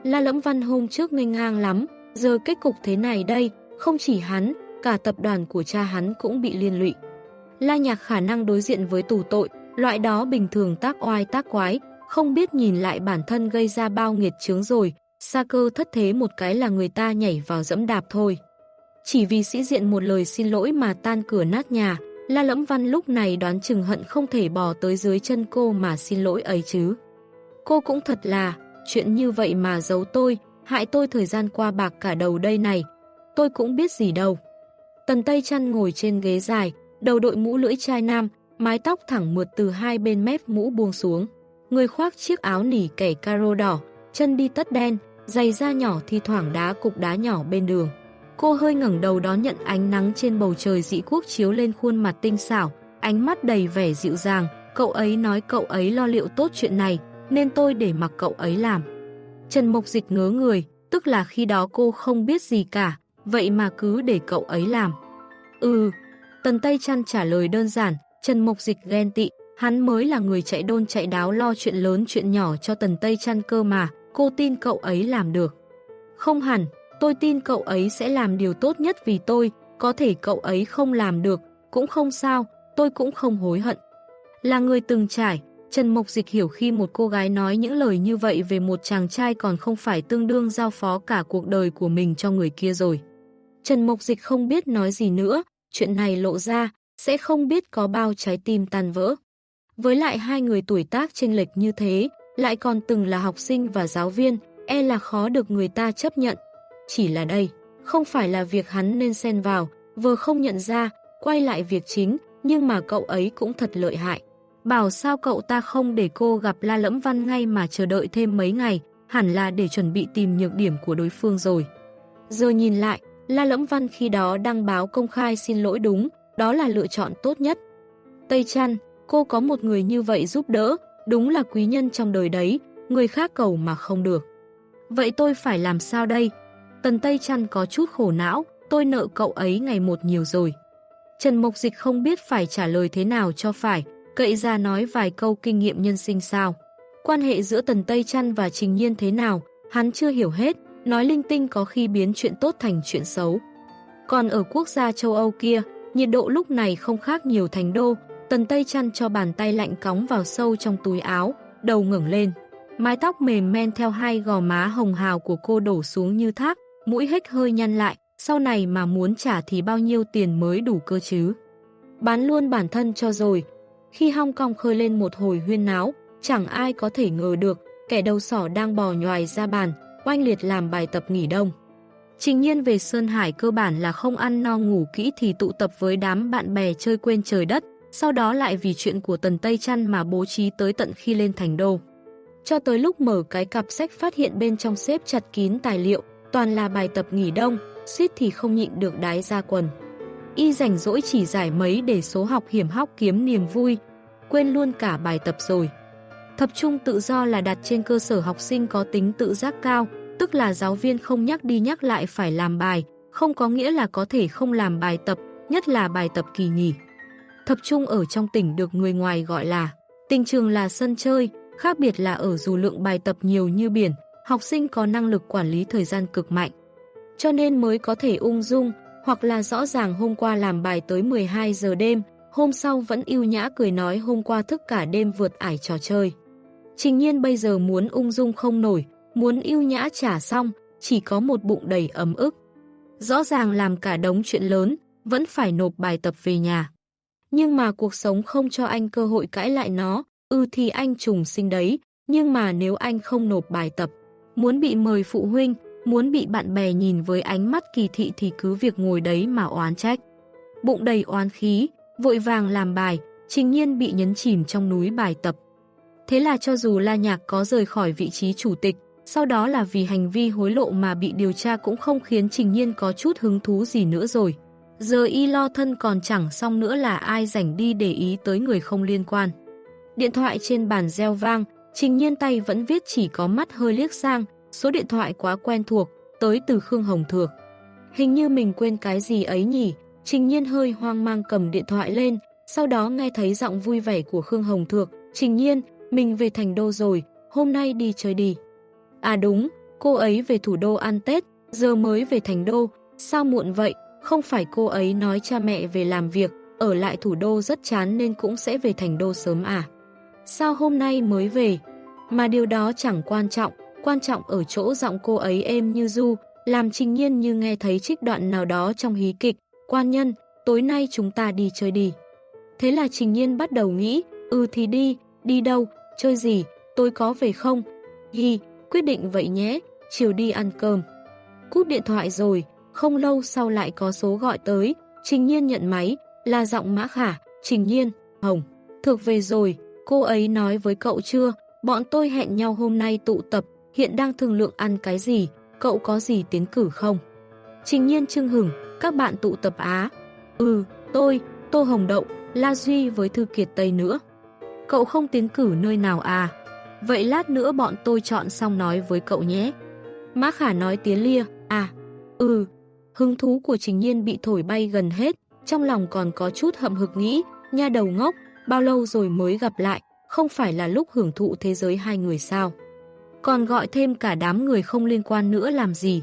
La Lẫm Văn hôm trước ngây ngang lắm, giờ kết cục thế này đây, không chỉ hắn, cả tập đoàn của cha hắn cũng bị liên lụy. La Nhạc khả năng đối diện với tù tội, loại đó bình thường tác oai tác quái, không biết nhìn lại bản thân gây ra bao nghiệt chướng rồi, xa cơ thất thế một cái là người ta nhảy vào dẫm đạp thôi. Chỉ vì sĩ diện một lời xin lỗi mà tan cửa nát nhà, La Lẫm Văn lúc này đoán chừng hận không thể bò tới dưới chân cô mà xin lỗi ấy chứ. Cô cũng thật là, chuyện như vậy mà giấu tôi, hại tôi thời gian qua bạc cả đầu đây này. Tôi cũng biết gì đâu. Tần Tây chăn ngồi trên ghế dài, đầu đội mũ lưỡi chai nam, mái tóc thẳng mượt từ hai bên mép mũ buông xuống. Người khoác chiếc áo nỉ kẻ caro đỏ, chân đi tất đen, giày da nhỏ thi thoảng đá cục đá nhỏ bên đường. Cô hơi ngẩng đầu đón nhận ánh nắng trên bầu trời dị quốc chiếu lên khuôn mặt tinh xảo, ánh mắt đầy vẻ dịu dàng, cậu ấy nói cậu ấy lo liệu tốt chuyện này, nên tôi để mặc cậu ấy làm. Trần Mộc Dịch ngớ người, tức là khi đó cô không biết gì cả, vậy mà cứ để cậu ấy làm. Ừ, Tần Tây Trăn trả lời đơn giản, Trần Mộc Dịch ghen tị, hắn mới là người chạy đôn chạy đáo lo chuyện lớn chuyện nhỏ cho Tần Tây Trăn cơ mà, cô tin cậu ấy làm được. Không hẳn, tôi tin cậu ấy sẽ làm điều tốt nhất vì tôi, có thể cậu ấy không làm được, cũng không sao, tôi cũng không hối hận. Là người từng trải, Trần Mộc Dịch hiểu khi một cô gái nói những lời như vậy về một chàng trai còn không phải tương đương giao phó cả cuộc đời của mình cho người kia rồi. Trần Mộc Dịch không biết nói gì nữa, chuyện này lộ ra, sẽ không biết có bao trái tim tan vỡ. Với lại hai người tuổi tác chênh lệch như thế, lại còn từng là học sinh và giáo viên, e là khó được người ta chấp nhận. Chỉ là đây, không phải là việc hắn nên xen vào, vừa không nhận ra, quay lại việc chính, nhưng mà cậu ấy cũng thật lợi hại. Bảo sao cậu ta không để cô gặp La Lẫm Văn ngay mà chờ đợi thêm mấy ngày, hẳn là để chuẩn bị tìm nhược điểm của đối phương rồi. Giờ nhìn lại, La Lẫm Văn khi đó đăng báo công khai xin lỗi đúng, đó là lựa chọn tốt nhất. Tây Trăn, cô có một người như vậy giúp đỡ, đúng là quý nhân trong đời đấy, người khác cầu mà không được. Vậy tôi phải làm sao đây? Tần Tây Trăn có chút khổ não, tôi nợ cậu ấy ngày một nhiều rồi. Trần Mộc Dịch không biết phải trả lời thế nào cho phải, cậy ra nói vài câu kinh nghiệm nhân sinh sao. Quan hệ giữa Tần Tây Trăn và Trình Nhiên thế nào, hắn chưa hiểu hết, nói linh tinh có khi biến chuyện tốt thành chuyện xấu. Còn ở quốc gia châu Âu kia, nhiệt độ lúc này không khác nhiều thành đô, Tần Tây Trăn cho bàn tay lạnh cóng vào sâu trong túi áo, đầu ngẩng lên. Mái tóc mềm men theo hai gò má hồng hào của cô đổ xuống như thác, mũi hếch hơi nhăn lại, sau này mà muốn trả thì bao nhiêu tiền mới đủ cơ chứ. Bán luôn bản thân cho rồi, khi Hong Kong khơi lên một hồi huyên náo, chẳng ai có thể ngờ được, kẻ đầu sỏ đang bò nhoài ra bàn, oanh liệt làm bài tập nghỉ đông. Trình nhiên về Sơn Hải cơ bản là không ăn no ngủ kỹ thì tụ tập với đám bạn bè chơi quên trời đất, sau đó lại vì chuyện của Tần Tây Trăn mà bố trí tới tận khi lên thành đô. Cho tới lúc mở cái cặp sách phát hiện bên trong xếp chặt kín tài liệu, toàn là bài tập nghỉ đông, suýt thì không nhịn được đái ra quần y rảnh rỗi chỉ giải mấy để số học hiểm hóc kiếm niềm vui, quên luôn cả bài tập rồi. Tập trung tự do là đặt trên cơ sở học sinh có tính tự giác cao, tức là giáo viên không nhắc đi nhắc lại phải làm bài, không có nghĩa là có thể không làm bài tập, nhất là bài tập kỳ nghỉ. tập trung ở trong tỉnh được người ngoài gọi là tình trường là sân chơi, khác biệt là ở dù lượng bài tập nhiều như biển, học sinh có năng lực quản lý thời gian cực mạnh. Cho nên mới có thể ung dung, hoặc là rõ ràng hôm qua làm bài tới 12 giờ đêm, hôm sau vẫn yêu nhã cười nói hôm qua thức cả đêm vượt ải trò chơi. Trình nhiên bây giờ muốn ung dung không nổi, muốn yêu nhã trả xong, chỉ có một bụng đầy ấm ức. Rõ ràng làm cả đống chuyện lớn, vẫn phải nộp bài tập về nhà. Nhưng mà cuộc sống không cho anh cơ hội cãi lại nó, ư ừ thì anh trùng sinh đấy, nhưng mà nếu anh không nộp bài tập, muốn bị mời phụ huynh, muốn bị bạn bè nhìn với ánh mắt kỳ thị thì cứ việc ngồi đấy mà oán trách. Bụng đầy oán khí, vội vàng làm bài, trình nhiên bị nhấn chìm trong núi bài tập. Thế là cho dù La Nhạc có rời khỏi vị trí chủ tịch, sau đó là vì hành vi hối lộ mà bị điều tra cũng không khiến Trình Nhiên có chút hứng thú gì nữa rồi. Giờ y lo thân còn chẳng xong nữa là ai rảnh đi để ý tới người không liên quan. Điện thoại trên bàn reo vang, Trình Nhiên tay vẫn viết chỉ có mắt hơi liếc sang, số điện thoại quá quen thuộc, tới từ Khương Hồng Thược. Hình như mình quên cái gì ấy nhỉ, Trình Nhiên hơi hoang mang cầm điện thoại lên, sau đó nghe thấy giọng vui vẻ của Khương Hồng Thược. Trình Nhiên, mình về thành đô rồi, hôm nay đi chơi đi. À đúng, cô ấy về thủ đô ăn Tết, giờ mới về thành đô, sao muộn vậy? Không phải cô ấy nói cha mẹ về làm việc, ở lại thủ đô rất chán nên cũng sẽ về thành đô sớm à? Sao hôm nay mới về? Mà điều đó chẳng quan trọng, quan trọng ở chỗ giọng cô ấy êm như du, làm trình nhiên như nghe thấy trích đoạn nào đó trong hí kịch. Quan nhân, tối nay chúng ta đi chơi đi. Thế là trình nhiên bắt đầu nghĩ, ừ thì đi, đi đâu, chơi gì, tôi có về không? Ghi, quyết định vậy nhé, chiều đi ăn cơm. Cúp điện thoại rồi, không lâu sau lại có số gọi tới, Trình Nhiên nhận máy, là giọng Mã Khả, Trình Nhiên, Hồng. Thực về rồi, cô ấy nói với cậu chưa, bọn tôi hẹn nhau hôm nay tụ tập, hiện đang thương lượng ăn cái gì, cậu có gì tiến cử không? Trình Nhiên trưng hửng, các bạn tụ tập Á. Ừ, tôi, Tô Hồng Đậu, La Duy với Thư Kiệt Tây nữa. Cậu không tiến cử nơi nào à? Vậy lát nữa bọn tôi chọn xong nói với cậu nhé. Mã Khả nói tiếng lia, à, ừ, hứng thú của Trình Nhiên bị thổi bay gần hết, trong lòng còn có chút hậm hực nghĩ, nha đầu ngốc, bao lâu rồi mới gặp lại, không phải là lúc hưởng thụ thế giới hai người sao. Còn gọi thêm cả đám người không liên quan nữa làm gì.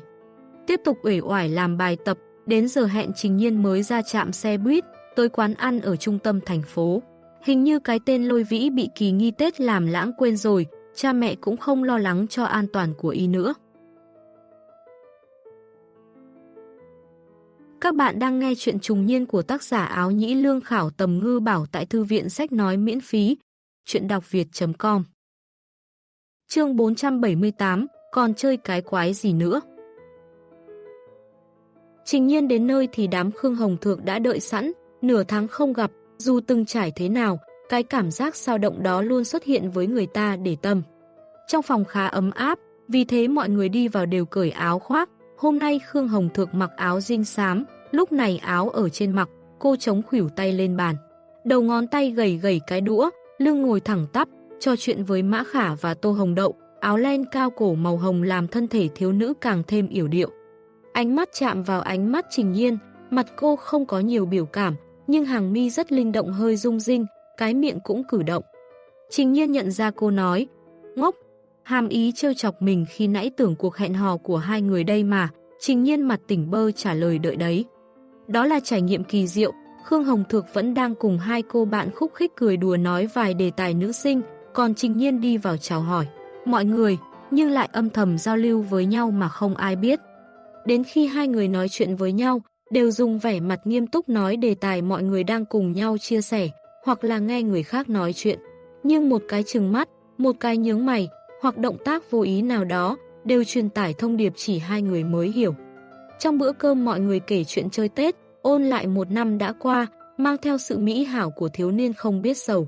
Tiếp tục ủy oải làm bài tập, đến giờ hẹn Trình Nhiên mới ra chạm xe buýt, tới quán ăn ở trung tâm thành phố. Hình như cái tên lôi vĩ bị kỳ nghi Tết làm lãng quên rồi, cha mẹ cũng không lo lắng cho an toàn của y nữa. Các bạn đang nghe chuyện trùng niên của tác giả áo nhĩ lương khảo tầm ngư bảo tại thư viện sách nói miễn phí. Chuyện đọc việt.com Chương 478 Còn chơi cái quái gì nữa? Trình nhiên đến nơi thì đám Khương Hồng Thượng đã đợi sẵn, nửa tháng không gặp, dù từng trải thế nào, cái cảm giác sao động đó luôn xuất hiện với người ta để tâm. Trong phòng khá ấm áp, vì thế mọi người đi vào đều cởi áo khoác. Hôm nay Khương Hồng Thược mặc áo dinh xám, lúc này áo ở trên mặt, cô chống khuỷu tay lên bàn. Đầu ngón tay gầy gầy cái đũa, lưng ngồi thẳng tắp, trò chuyện với Mã Khả và Tô Hồng Đậu, áo len cao cổ màu hồng làm thân thể thiếu nữ càng thêm yểu điệu. Ánh mắt chạm vào ánh mắt Trình Nhiên, mặt cô không có nhiều biểu cảm, nhưng hàng mi rất linh động hơi rung rinh, cái miệng cũng cử động. Trình nhiên nhận ra cô nói, ngốc, hàm ý trêu chọc mình khi nãy tưởng cuộc hẹn hò của hai người đây mà, trình nhiên mặt tỉnh bơ trả lời đợi đấy. Đó là trải nghiệm kỳ diệu, Khương Hồng Thược vẫn đang cùng hai cô bạn khúc khích cười đùa nói vài đề tài nữ sinh, còn trình nhiên đi vào chào hỏi. Mọi người, nhưng lại âm thầm giao lưu với nhau mà không ai biết. Đến khi hai người nói chuyện với nhau, đều dùng vẻ mặt nghiêm túc nói đề tài mọi người đang cùng nhau chia sẻ, hoặc là nghe người khác nói chuyện. Nhưng một cái chừng mắt, một cái nhướng mày, hoặc động tác vô ý nào đó, đều truyền tải thông điệp chỉ hai người mới hiểu. Trong bữa cơm mọi người kể chuyện chơi Tết, ôn lại một năm đã qua, mang theo sự mỹ hảo của thiếu niên không biết sầu.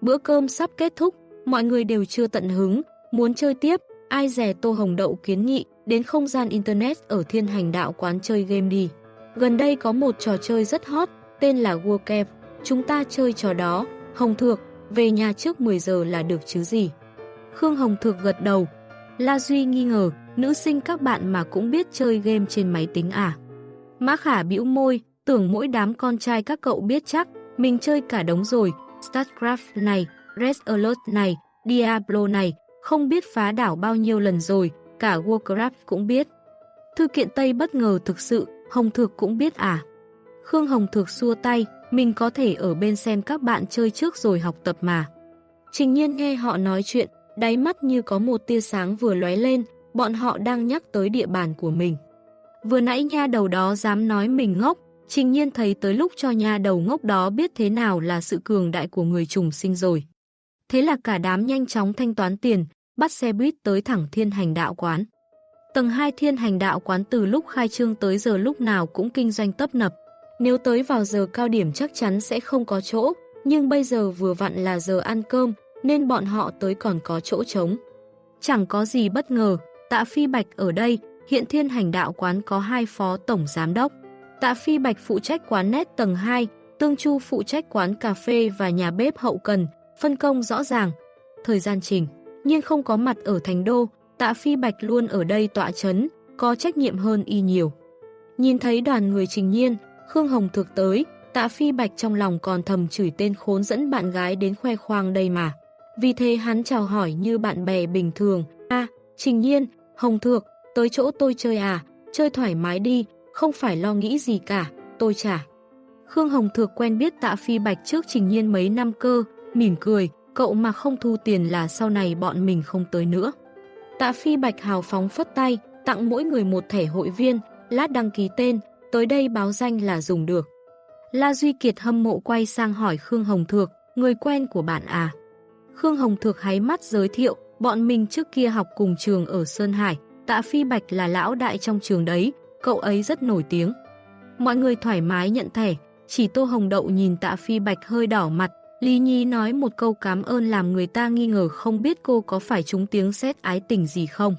Bữa cơm sắp kết thúc, mọi người đều chưa tận hứng, muốn chơi tiếp, ai rẻ tô hồng đậu kiến nghị, đến không gian Internet ở thiên hành đạo quán chơi game đi. Gần đây có một trò chơi rất hot, tên là World Chúng ta chơi trò đó, Hồng Thược, về nhà trước 10 giờ là được chứ gì. Khương Hồng Thược gật đầu. La Duy nghi ngờ, nữ sinh các bạn mà cũng biết chơi game trên máy tính à. Mã Khả bĩu môi, tưởng mỗi đám con trai các cậu biết chắc, mình chơi cả đống rồi, StarCraft này, Red Alert này, Diablo này, không biết phá đảo bao nhiêu lần rồi, cả Warcraft cũng biết. Thư kiện Tây bất ngờ thực sự, Hồng Thược cũng biết à. Khương Hồng Thược xua tay, mình có thể ở bên xem các bạn chơi trước rồi học tập mà. Trình nhiên nghe họ nói chuyện, đáy mắt như có một tia sáng vừa lóe lên, bọn họ đang nhắc tới địa bàn của mình. Vừa nãy nha đầu đó dám nói mình ngốc, trình nhiên thấy tới lúc cho nha đầu ngốc đó biết thế nào là sự cường đại của người trùng sinh rồi. Thế là cả đám nhanh chóng thanh toán tiền, bắt xe buýt tới thẳng thiên hành đạo quán. Tầng 2 thiên hành đạo quán từ lúc khai trương tới giờ lúc nào cũng kinh doanh tấp nập. Nếu tới vào giờ cao điểm chắc chắn sẽ không có chỗ, nhưng bây giờ vừa vặn là giờ ăn cơm, nên bọn họ tới còn có chỗ trống. Chẳng có gì bất ngờ, tạ phi bạch ở đây, hiện thiên hành đạo quán có hai phó tổng giám đốc. Tạ phi bạch phụ trách quán nét tầng 2, Tương Chu phụ trách quán cà phê và nhà bếp hậu cần, phân công rõ ràng. Thời gian trình, nhưng không có mặt ở thành đô, tạ phi bạch luôn ở đây tọa chấn, có trách nhiệm hơn y nhiều. Nhìn thấy đoàn người trình nhiên, Khương Hồng thực tới, tạ phi bạch trong lòng còn thầm chửi tên khốn dẫn bạn gái đến khoe khoang đây mà. Vì thế hắn chào hỏi như bạn bè bình thường. a Trình Nhiên, Hồng Thược, tới chỗ tôi chơi à? Chơi thoải mái đi, không phải lo nghĩ gì cả, tôi trả. Khương Hồng Thược quen biết tạ phi bạch trước Trình Nhiên mấy năm cơ, mỉm cười, cậu mà không thu tiền là sau này bọn mình không tới nữa. Tạ phi bạch hào phóng phất tay, tặng mỗi người một thẻ hội viên, lát đăng ký tên, tới đây báo danh là dùng được. La Duy Kiệt hâm mộ quay sang hỏi Khương Hồng Thược, người quen của bạn à? Khương Hồng Thược háy mắt giới thiệu, bọn mình trước kia học cùng trường ở Sơn Hải, tạ Phi Bạch là lão đại trong trường đấy, cậu ấy rất nổi tiếng. Mọi người thoải mái nhận thẻ, chỉ Tô Hồng Đậu nhìn tạ Phi Bạch hơi đỏ mặt, Lý Nhi nói một câu cảm ơn làm người ta nghi ngờ không biết cô có phải trúng tiếng xét ái tình gì không.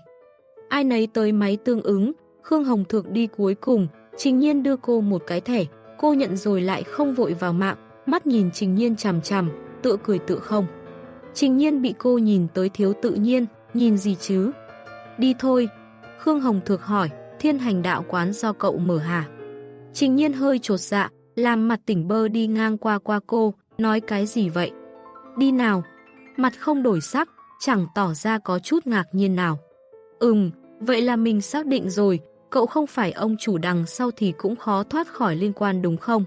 Ai nấy tới máy tương ứng, Khương Hồng Thược đi cuối cùng, Trình Nhiên đưa cô một cái thẻ, cô nhận rồi lại không vội vào mạng, mắt nhìn Trình Nhiên chằm chằm, tự cười tự không. Trình nhiên bị cô nhìn tới thiếu tự nhiên, nhìn gì chứ? Đi thôi. Khương Hồng Thược hỏi, thiên hành đạo quán do cậu mở hả? Trình nhiên hơi trột dạ, làm mặt tỉnh bơ đi ngang qua qua cô, nói cái gì vậy? Đi nào. Mặt không đổi sắc, chẳng tỏ ra có chút ngạc nhiên nào. Ừm, vậy là mình xác định rồi, cậu không phải ông chủ đằng sau thì cũng khó thoát khỏi liên quan đúng không?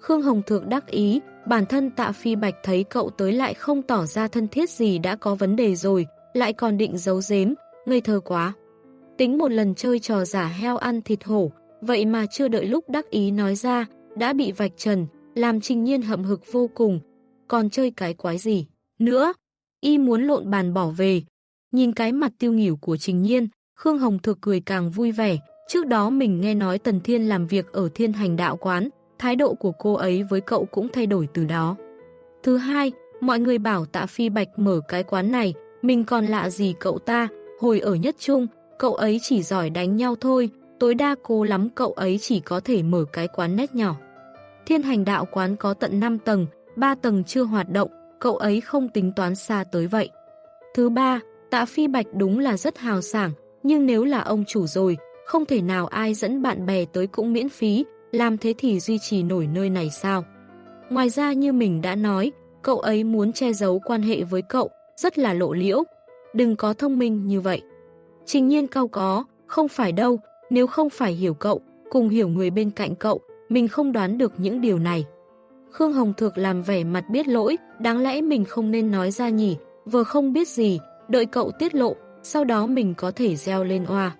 Khương Hồng Thược đắc ý, bản thân tạ phi bạch thấy cậu tới lại không tỏ ra thân thiết gì đã có vấn đề rồi, lại còn định giấu giếm, ngây thơ quá. Tính một lần chơi trò giả heo ăn thịt hổ, vậy mà chưa đợi lúc đắc ý nói ra, đã bị vạch trần, làm trình nhiên hậm hực vô cùng. Còn chơi cái quái gì? Nữa, y muốn lộn bàn bỏ về. Nhìn cái mặt tiêu nghỉu của trình nhiên, Khương Hồng Thược cười càng vui vẻ. Trước đó mình nghe nói Tần Thiên làm việc ở thiên hành đạo quán, thái độ của cô ấy với cậu cũng thay đổi từ đó. Thứ hai, mọi người bảo tạ phi bạch mở cái quán này, mình còn lạ gì cậu ta, hồi ở nhất trung, cậu ấy chỉ giỏi đánh nhau thôi, tối đa cô lắm cậu ấy chỉ có thể mở cái quán nét nhỏ. Thiên hành đạo quán có tận 5 tầng, 3 tầng chưa hoạt động, cậu ấy không tính toán xa tới vậy. Thứ ba, tạ phi bạch đúng là rất hào sảng, nhưng nếu là ông chủ rồi, không thể nào ai dẫn bạn bè tới cũng miễn phí, làm thế thì duy trì nổi nơi này sao? Ngoài ra như mình đã nói, cậu ấy muốn che giấu quan hệ với cậu, rất là lộ liễu. Đừng có thông minh như vậy. Trình nhiên cao có, không phải đâu, nếu không phải hiểu cậu, cùng hiểu người bên cạnh cậu, mình không đoán được những điều này. Khương Hồng Thược làm vẻ mặt biết lỗi, đáng lẽ mình không nên nói ra nhỉ, vừa không biết gì, đợi cậu tiết lộ, sau đó mình có thể gieo lên oa.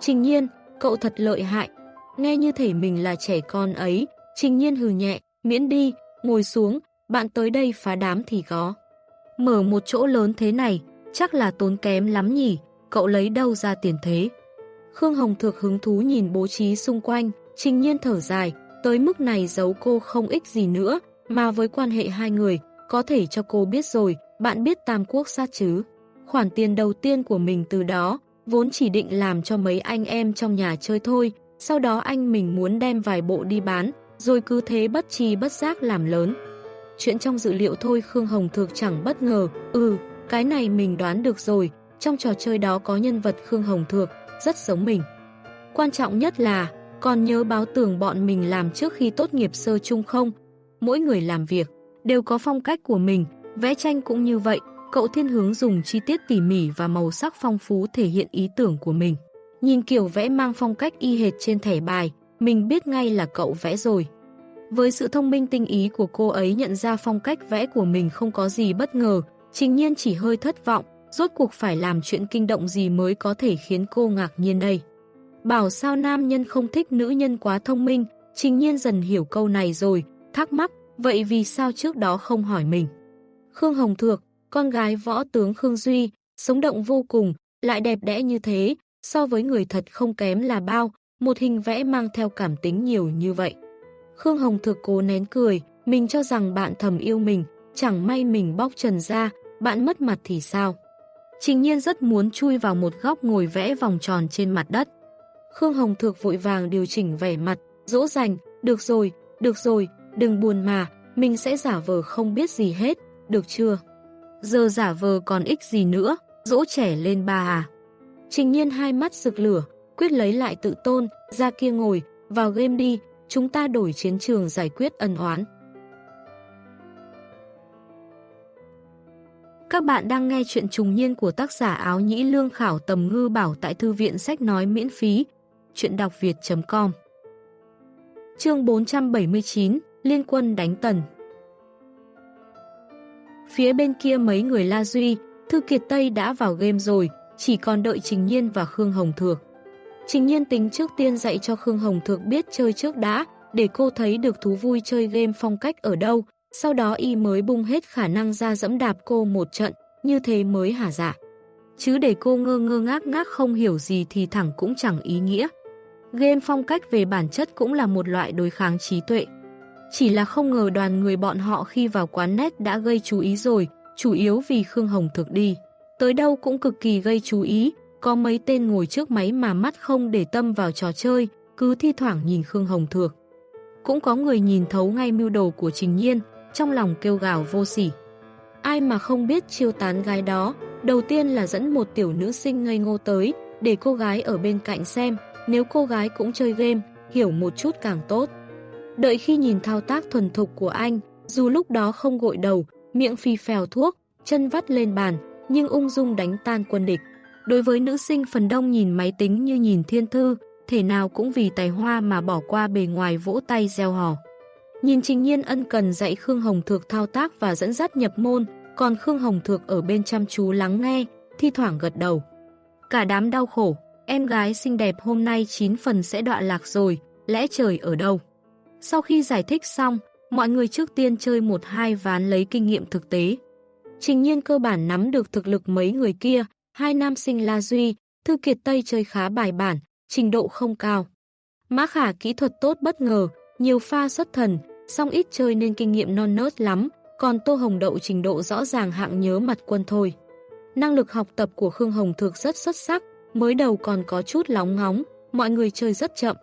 Trình nhiên, cậu thật lợi hại, Nghe như thể mình là trẻ con ấy, trình nhiên hừ nhẹ, miễn đi, ngồi xuống, bạn tới đây phá đám thì có. Mở một chỗ lớn thế này, chắc là tốn kém lắm nhỉ, cậu lấy đâu ra tiền thế. Khương Hồng Thược hứng thú nhìn bố trí xung quanh, trình nhiên thở dài, tới mức này giấu cô không ích gì nữa, mà với quan hệ hai người, có thể cho cô biết rồi, bạn biết Tam Quốc sát chứ. Khoản tiền đầu tiên của mình từ đó, vốn chỉ định làm cho mấy anh em trong nhà chơi thôi, sau đó anh mình muốn đem vài bộ đi bán, rồi cứ thế bất trì bất giác làm lớn. Chuyện trong dự liệu thôi Khương Hồng thực chẳng bất ngờ, ừ, cái này mình đoán được rồi, trong trò chơi đó có nhân vật Khương Hồng Thược, rất giống mình. Quan trọng nhất là, còn nhớ báo tường bọn mình làm trước khi tốt nghiệp sơ chung không? mỗi người làm việc, đều có phong cách của mình, vẽ tranh cũng như vậy, cậu thiên hướng dùng chi tiết tỉ mỉ và màu sắc phong phú thể hiện ý tưởng của mình. Nhìn kiểu vẽ mang phong cách y hệt trên thẻ bài, mình biết ngay là cậu vẽ rồi. Với sự thông minh tinh ý của cô ấy nhận ra phong cách vẽ của mình không có gì bất ngờ, trình nhiên chỉ hơi thất vọng, rốt cuộc phải làm chuyện kinh động gì mới có thể khiến cô ngạc nhiên đây. Bảo sao nam nhân không thích nữ nhân quá thông minh, trình nhiên dần hiểu câu này rồi, thắc mắc, vậy vì sao trước đó không hỏi mình. Khương Hồng Thược, con gái võ tướng Khương Duy, sống động vô cùng, lại đẹp đẽ như thế, so với người thật không kém là bao, một hình vẽ mang theo cảm tính nhiều như vậy. Khương Hồng thực cố nén cười, mình cho rằng bạn thầm yêu mình, chẳng may mình bóc trần ra, bạn mất mặt thì sao? Trình nhiên rất muốn chui vào một góc ngồi vẽ vòng tròn trên mặt đất. Khương Hồng Thược vội vàng điều chỉnh vẻ mặt, dỗ dành, được rồi, được rồi, đừng buồn mà, mình sẽ giả vờ không biết gì hết, được chưa? Giờ giả vờ còn ích gì nữa, dỗ trẻ lên ba à. Trình nhiên hai mắt rực lửa, quyết lấy lại tự tôn, ra kia ngồi, vào game đi, chúng ta đổi chiến trường giải quyết ân oán. Các bạn đang nghe chuyện trùng niên của tác giả áo nhĩ lương khảo tầm ngư bảo tại thư viện sách nói miễn phí. Chuyện đọc việt.com Chương 479 Liên quân đánh tần Phía bên kia mấy người La Duy, Thư Kiệt Tây đã vào game rồi, chỉ còn đợi Trình Nhiên và Khương Hồng Thược. Trình Nhiên tính trước tiên dạy cho Khương Hồng Thược biết chơi trước đã, để cô thấy được thú vui chơi game phong cách ở đâu, sau đó y mới bung hết khả năng ra dẫm đạp cô một trận, như thế mới hả dạ. Chứ để cô ngơ ngơ ngác ngác không hiểu gì thì thẳng cũng chẳng ý nghĩa. Game phong cách về bản chất cũng là một loại đối kháng trí tuệ. Chỉ là không ngờ đoàn người bọn họ khi vào quán nét đã gây chú ý rồi, chủ yếu vì Khương Hồng Thược đi. Tới đâu cũng cực kỳ gây chú ý, có mấy tên ngồi trước máy mà mắt không để tâm vào trò chơi, cứ thi thoảng nhìn Khương Hồng Thược. Cũng có người nhìn thấu ngay mưu đồ của Trình Nhiên, trong lòng kêu gào vô sỉ. Ai mà không biết chiêu tán gái đó, đầu tiên là dẫn một tiểu nữ sinh ngây ngô tới, để cô gái ở bên cạnh xem, nếu cô gái cũng chơi game, hiểu một chút càng tốt. Đợi khi nhìn thao tác thuần thục của anh, dù lúc đó không gội đầu, miệng phi phèo thuốc, chân vắt lên bàn, nhưng ung dung đánh tan quân địch. Đối với nữ sinh phần đông nhìn máy tính như nhìn thiên thư, thể nào cũng vì tài hoa mà bỏ qua bề ngoài vỗ tay gieo hò. Nhìn Trình Nhiên ân cần dạy Khương Hồng Thược thao tác và dẫn dắt nhập môn, còn Khương Hồng Thược ở bên chăm chú lắng nghe, thi thoảng gật đầu. Cả đám đau khổ, em gái xinh đẹp hôm nay 9 phần sẽ đọa lạc rồi, lẽ trời ở đâu? Sau khi giải thích xong, mọi người trước tiên chơi một hai ván lấy kinh nghiệm thực tế. Trình nhiên cơ bản nắm được thực lực mấy người kia, hai nam sinh La Duy, Thư Kiệt Tây chơi khá bài bản, trình độ không cao. Mã Khả kỹ thuật tốt bất ngờ, nhiều pha xuất thần, song ít chơi nên kinh nghiệm non nớt lắm, còn Tô Hồng Đậu trình độ rõ ràng hạng nhớ mặt quân thôi. Năng lực học tập của Khương Hồng Thược rất xuất sắc, mới đầu còn có chút lóng ngóng, mọi người chơi rất chậm.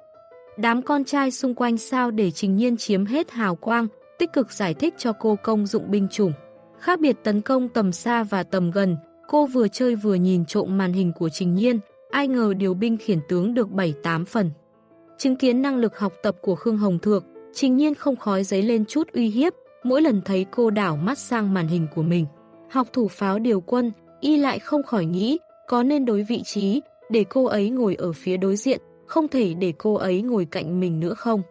Đám con trai xung quanh sao để Trình Nhiên chiếm hết hào quang, tích cực giải thích cho cô công dụng binh chủng. Khác biệt tấn công tầm xa và tầm gần, cô vừa chơi vừa nhìn trộm màn hình của Trình Nhiên, ai ngờ điều binh khiển tướng được 7-8 phần. Chứng kiến năng lực học tập của Khương Hồng Thược, Trình Nhiên không khói giấy lên chút uy hiếp, mỗi lần thấy cô đảo mắt sang màn hình của mình. Học thủ pháo điều quân, y lại không khỏi nghĩ có nên đối vị trí để cô ấy ngồi ở phía đối diện, không thể để cô ấy ngồi cạnh mình nữa không.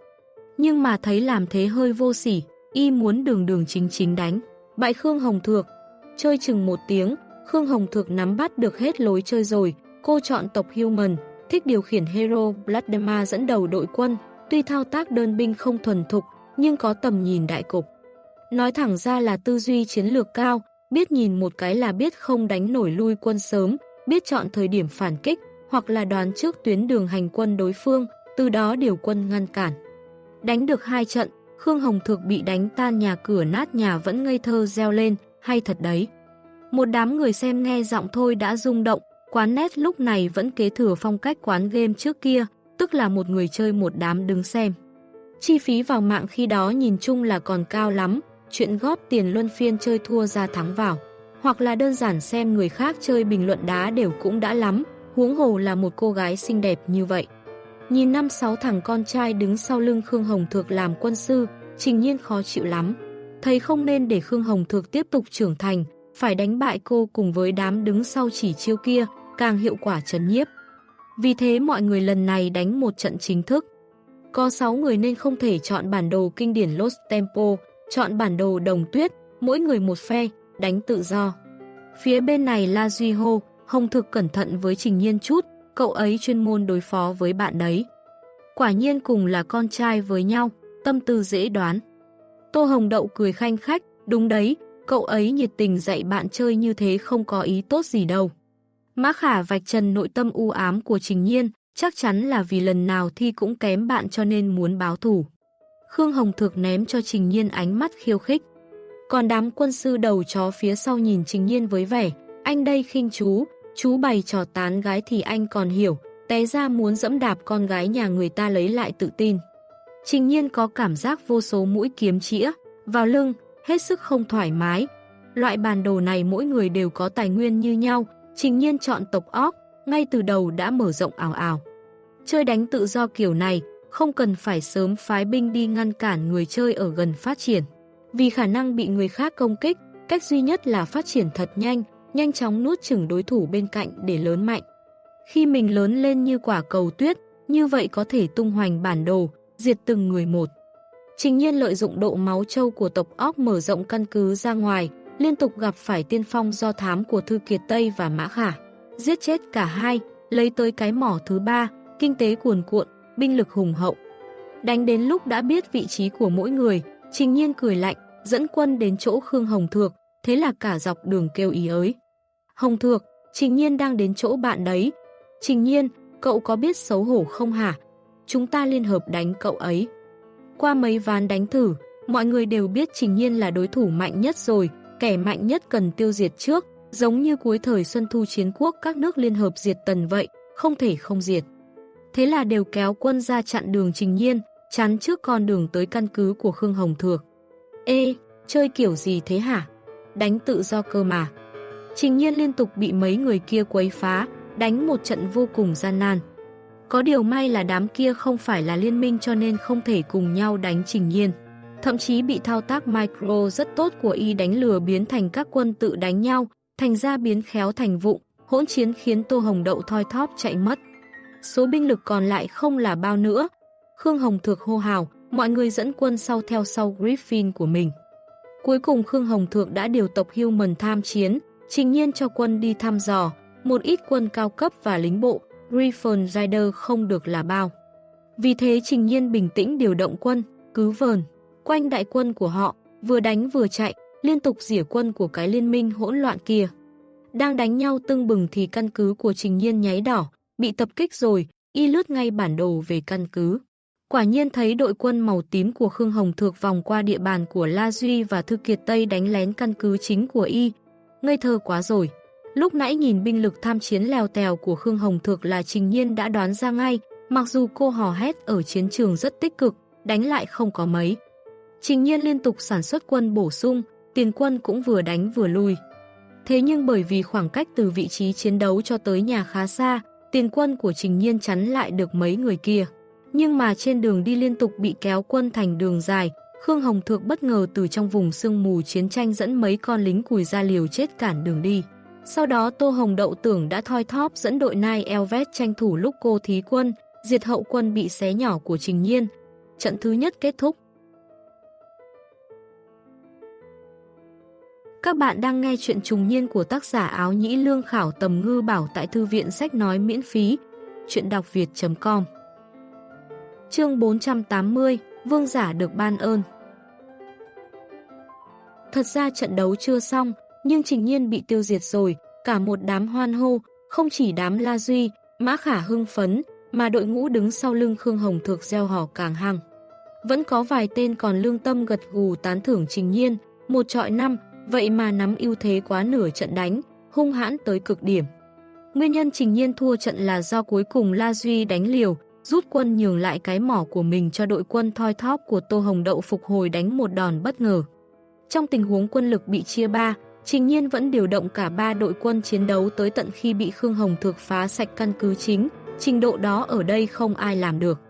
Nhưng mà thấy làm thế hơi vô sỉ, y muốn đường đường chính chính đánh. Bại Khương Hồng Thược, chơi chừng một tiếng, Khương Hồng Thược nắm bắt được hết lối chơi rồi, cô chọn tộc Human, thích điều khiển Hero Bladema dẫn đầu đội quân, tuy thao tác đơn binh không thuần thục, nhưng có tầm nhìn đại cục. Nói thẳng ra là tư duy chiến lược cao, biết nhìn một cái là biết không đánh nổi lui quân sớm, biết chọn thời điểm phản kích, hoặc là đoán trước tuyến đường hành quân đối phương, từ đó điều quân ngăn cản. Đánh được hai trận, Khương Hồng Thược bị đánh tan nhà cửa nát nhà vẫn ngây thơ reo lên, hay thật đấy. Một đám người xem nghe giọng thôi đã rung động, quán nét lúc này vẫn kế thừa phong cách quán game trước kia, tức là một người chơi một đám đứng xem. Chi phí vào mạng khi đó nhìn chung là còn cao lắm, chuyện góp tiền luân phiên chơi thua ra thắng vào. Hoặc là đơn giản xem người khác chơi bình luận đá đều cũng đã lắm, huống hồ là một cô gái xinh đẹp như vậy. Nhìn năm sáu thằng con trai đứng sau lưng Khương Hồng Thược làm quân sư, Trình Nhiên khó chịu lắm. Thầy không nên để Khương Hồng Thược tiếp tục trưởng thành, phải đánh bại cô cùng với đám đứng sau chỉ chiêu kia, càng hiệu quả chấn nhiếp. Vì thế mọi người lần này đánh một trận chính thức. Có 6 người nên không thể chọn bản đồ kinh điển Lost Tempo, chọn bản đồ đồng tuyết, mỗi người một phe, đánh tự do. Phía bên này là Duy Hô, Hồng Thực cẩn thận với Trình Nhiên chút, cậu ấy chuyên môn đối phó với bạn đấy. Quả nhiên cùng là con trai với nhau, tâm tư dễ đoán. Tô Hồng Đậu cười khanh khách, đúng đấy, cậu ấy nhiệt tình dạy bạn chơi như thế không có ý tốt gì đâu. Mã Khả vạch trần nội tâm u ám của Trình Nhiên, chắc chắn là vì lần nào thi cũng kém bạn cho nên muốn báo thủ. Khương Hồng Thược ném cho Trình Nhiên ánh mắt khiêu khích. Còn đám quân sư đầu chó phía sau nhìn Trình Nhiên với vẻ, anh đây khinh chú, chú bày trò tán gái thì anh còn hiểu, té ra muốn dẫm đạp con gái nhà người ta lấy lại tự tin. Trình Nhiên có cảm giác vô số mũi kiếm chĩa, vào lưng, hết sức không thoải mái. Loại bàn đồ này mỗi người đều có tài nguyên như nhau, Trình Nhiên chọn tộc óc, ngay từ đầu đã mở rộng ảo ảo. Chơi đánh tự do kiểu này, không cần phải sớm phái binh đi ngăn cản người chơi ở gần phát triển. Vì khả năng bị người khác công kích, cách duy nhất là phát triển thật nhanh, nhanh chóng nuốt chửng đối thủ bên cạnh để lớn mạnh. Khi mình lớn lên như quả cầu tuyết, như vậy có thể tung hoành bản đồ, diệt từng người một. Trình nhiên lợi dụng độ máu châu của tộc óc mở rộng căn cứ ra ngoài, liên tục gặp phải tiên phong do thám của Thư Kiệt Tây và Mã Khả. Giết chết cả hai, lấy tới cái mỏ thứ ba, kinh tế cuồn cuộn, binh lực hùng hậu. Đánh đến lúc đã biết vị trí của mỗi người, Trình Nhiên cười lạnh, dẫn quân đến chỗ Khương Hồng Thược, thế là cả dọc đường kêu ý ới. Hồng Thược, Trình Nhiên đang đến chỗ bạn đấy. Trình Nhiên, cậu có biết xấu hổ không hả? Chúng ta liên hợp đánh cậu ấy. Qua mấy ván đánh thử, mọi người đều biết Trình Nhiên là đối thủ mạnh nhất rồi, kẻ mạnh nhất cần tiêu diệt trước, giống như cuối thời Xuân Thu Chiến Quốc các nước liên hợp diệt tần vậy, không thể không diệt. Thế là đều kéo quân ra chặn đường Trình Nhiên, chắn trước con đường tới căn cứ của Khương Hồng Thược. Ê, chơi kiểu gì thế hả? Đánh tự do cơ mà. Trình Nhiên liên tục bị mấy người kia quấy phá, đánh một trận vô cùng gian nan. Có điều may là đám kia không phải là liên minh cho nên không thể cùng nhau đánh Trình Nhiên. Thậm chí bị thao tác micro rất tốt của y đánh lừa biến thành các quân tự đánh nhau, thành ra biến khéo thành vụng, hỗn chiến khiến Tô Hồng Đậu thoi thóp chạy mất. Số binh lực còn lại không là bao nữa. Khương Hồng Thược hô hào, mọi người dẫn quân sau theo sau Griffin của mình. Cuối cùng Khương Hồng Thượng đã điều tộc Human tham chiến, trình nhiên cho quân đi thăm dò, một ít quân cao cấp và lính bộ, Griffon Rider không được là bao. Vì thế trình nhiên bình tĩnh điều động quân, cứ vờn, quanh đại quân của họ, vừa đánh vừa chạy, liên tục dỉa quân của cái liên minh hỗn loạn kia. Đang đánh nhau tưng bừng thì căn cứ của trình nhiên nháy đỏ, bị tập kích rồi, y lướt ngay bản đồ về căn cứ. Quả nhiên thấy đội quân màu tím của Khương Hồng Thược vòng qua địa bàn của La Duy và Thư Kiệt Tây đánh lén căn cứ chính của y. Ngây thơ quá rồi. Lúc nãy nhìn binh lực tham chiến lèo tèo của Khương Hồng Thược là Trình Nhiên đã đoán ra ngay, mặc dù cô hò hét ở chiến trường rất tích cực, đánh lại không có mấy. Trình Nhiên liên tục sản xuất quân bổ sung, tiền quân cũng vừa đánh vừa lui. Thế nhưng bởi vì khoảng cách từ vị trí chiến đấu cho tới nhà khá xa, tiền quân của Trình Nhiên chắn lại được mấy người kia. Nhưng mà trên đường đi liên tục bị kéo quân thành đường dài, Khương Hồng Thược bất ngờ từ trong vùng sương mù chiến tranh dẫn mấy con lính cùi ra liều chết cản đường đi. Sau đó Tô Hồng Đậu tưởng đã thoi thóp dẫn đội Nai Elvet tranh thủ lúc cô thí quân, diệt hậu quân bị xé nhỏ của Trình Nhiên. Trận thứ nhất kết thúc. Các bạn đang nghe chuyện trùng niên của tác giả áo nhĩ lương khảo tầm ngư bảo tại thư viện sách nói miễn phí. Chuyện đọc việt.com Chương 480 Vương giả được ban ơn Thật ra trận đấu chưa xong, nhưng Trình Nhiên bị tiêu diệt rồi, cả một đám hoan hô, không chỉ đám La Duy, Mã Khả hưng phấn, mà đội ngũ đứng sau lưng Khương Hồng Thược gieo hò càng hăng. Vẫn có vài tên còn lương tâm gật gù tán thưởng Trình Nhiên, một trọi năm, vậy mà nắm ưu thế quá nửa trận đánh, hung hãn tới cực điểm. Nguyên nhân Trình Nhiên thua trận là do cuối cùng La Duy đánh liều, rút quân nhường lại cái mỏ của mình cho đội quân thoi thóp của Tô Hồng Đậu phục hồi đánh một đòn bất ngờ. Trong tình huống quân lực bị chia ba, Trình Nhiên vẫn điều động cả ba đội quân chiến đấu tới tận khi bị Khương Hồng thực phá sạch căn cứ chính, trình độ đó ở đây không ai làm được.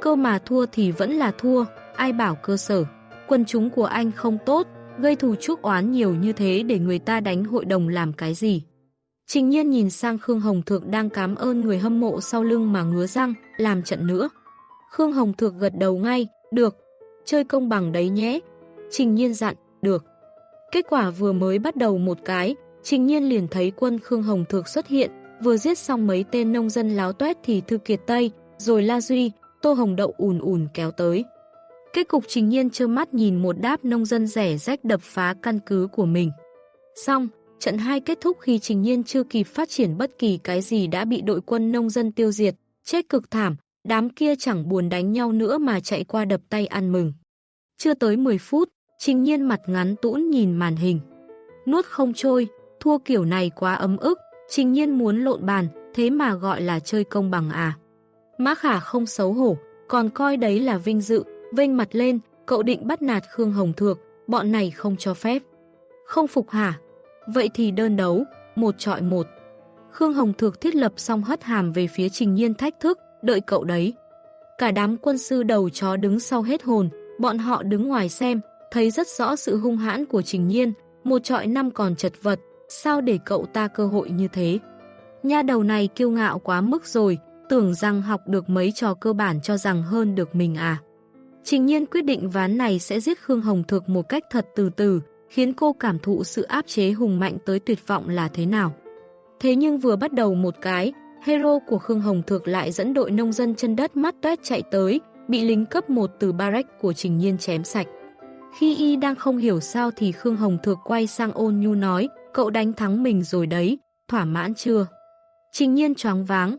Cơ mà thua thì vẫn là thua, ai bảo cơ sở. quân chúng của anh không tốt, gây thù chuốc oán nhiều như thế để người ta đánh hội đồng làm cái gì. Trình nhiên nhìn sang Khương Hồng Thược đang cảm ơn người hâm mộ sau lưng mà ngứa răng, làm trận nữa. Khương Hồng Thược gật đầu ngay, được, chơi công bằng đấy nhé. Trình nhiên dặn, được. Kết quả vừa mới bắt đầu một cái, Trình nhiên liền thấy quân Khương Hồng Thược xuất hiện, vừa giết xong mấy tên nông dân láo tuét thì Thư Kiệt Tây, rồi La Duy, Tô Hồng Đậu ùn ùn kéo tới. Kết cục Trình nhiên trơ mắt nhìn một đáp nông dân rẻ rách đập phá căn cứ của mình. Xong, trận 2 kết thúc khi Trình nhiên chưa kịp phát triển bất kỳ cái gì đã bị đội quân nông dân tiêu diệt, chết cực thảm, đám kia chẳng buồn đánh nhau nữa mà chạy qua đập tay ăn mừng. Chưa tới 10 phút, Trình nhiên mặt ngắn tũn nhìn màn hình. Nuốt không trôi, thua kiểu này quá ấm ức, trình nhiên muốn lộn bàn, thế mà gọi là chơi công bằng à. Mã khả không xấu hổ, còn coi đấy là vinh dự, vênh mặt lên, cậu định bắt nạt Khương Hồng Thược, bọn này không cho phép. Không phục hả? Vậy thì đơn đấu, một trọi một. Khương Hồng Thược thiết lập xong hất hàm về phía trình nhiên thách thức, đợi cậu đấy. Cả đám quân sư đầu chó đứng sau hết hồn, bọn họ đứng ngoài xem, thấy rất rõ sự hung hãn của trình nhiên, một trọi năm còn chật vật, sao để cậu ta cơ hội như thế? Nha đầu này kiêu ngạo quá mức rồi, tưởng rằng học được mấy trò cơ bản cho rằng hơn được mình à. Trình nhiên quyết định ván này sẽ giết Khương Hồng thược một cách thật từ từ, khiến cô cảm thụ sự áp chế hùng mạnh tới tuyệt vọng là thế nào. Thế nhưng vừa bắt đầu một cái, hero của Khương Hồng thược lại dẫn đội nông dân chân đất mắt tuét chạy tới, bị lính cấp 1 từ barrack của Trình Nhiên chém sạch. Khi y đang không hiểu sao thì Khương Hồng Thược quay sang ôn nhu nói, cậu đánh thắng mình rồi đấy, thỏa mãn chưa? Trình nhiên choáng váng,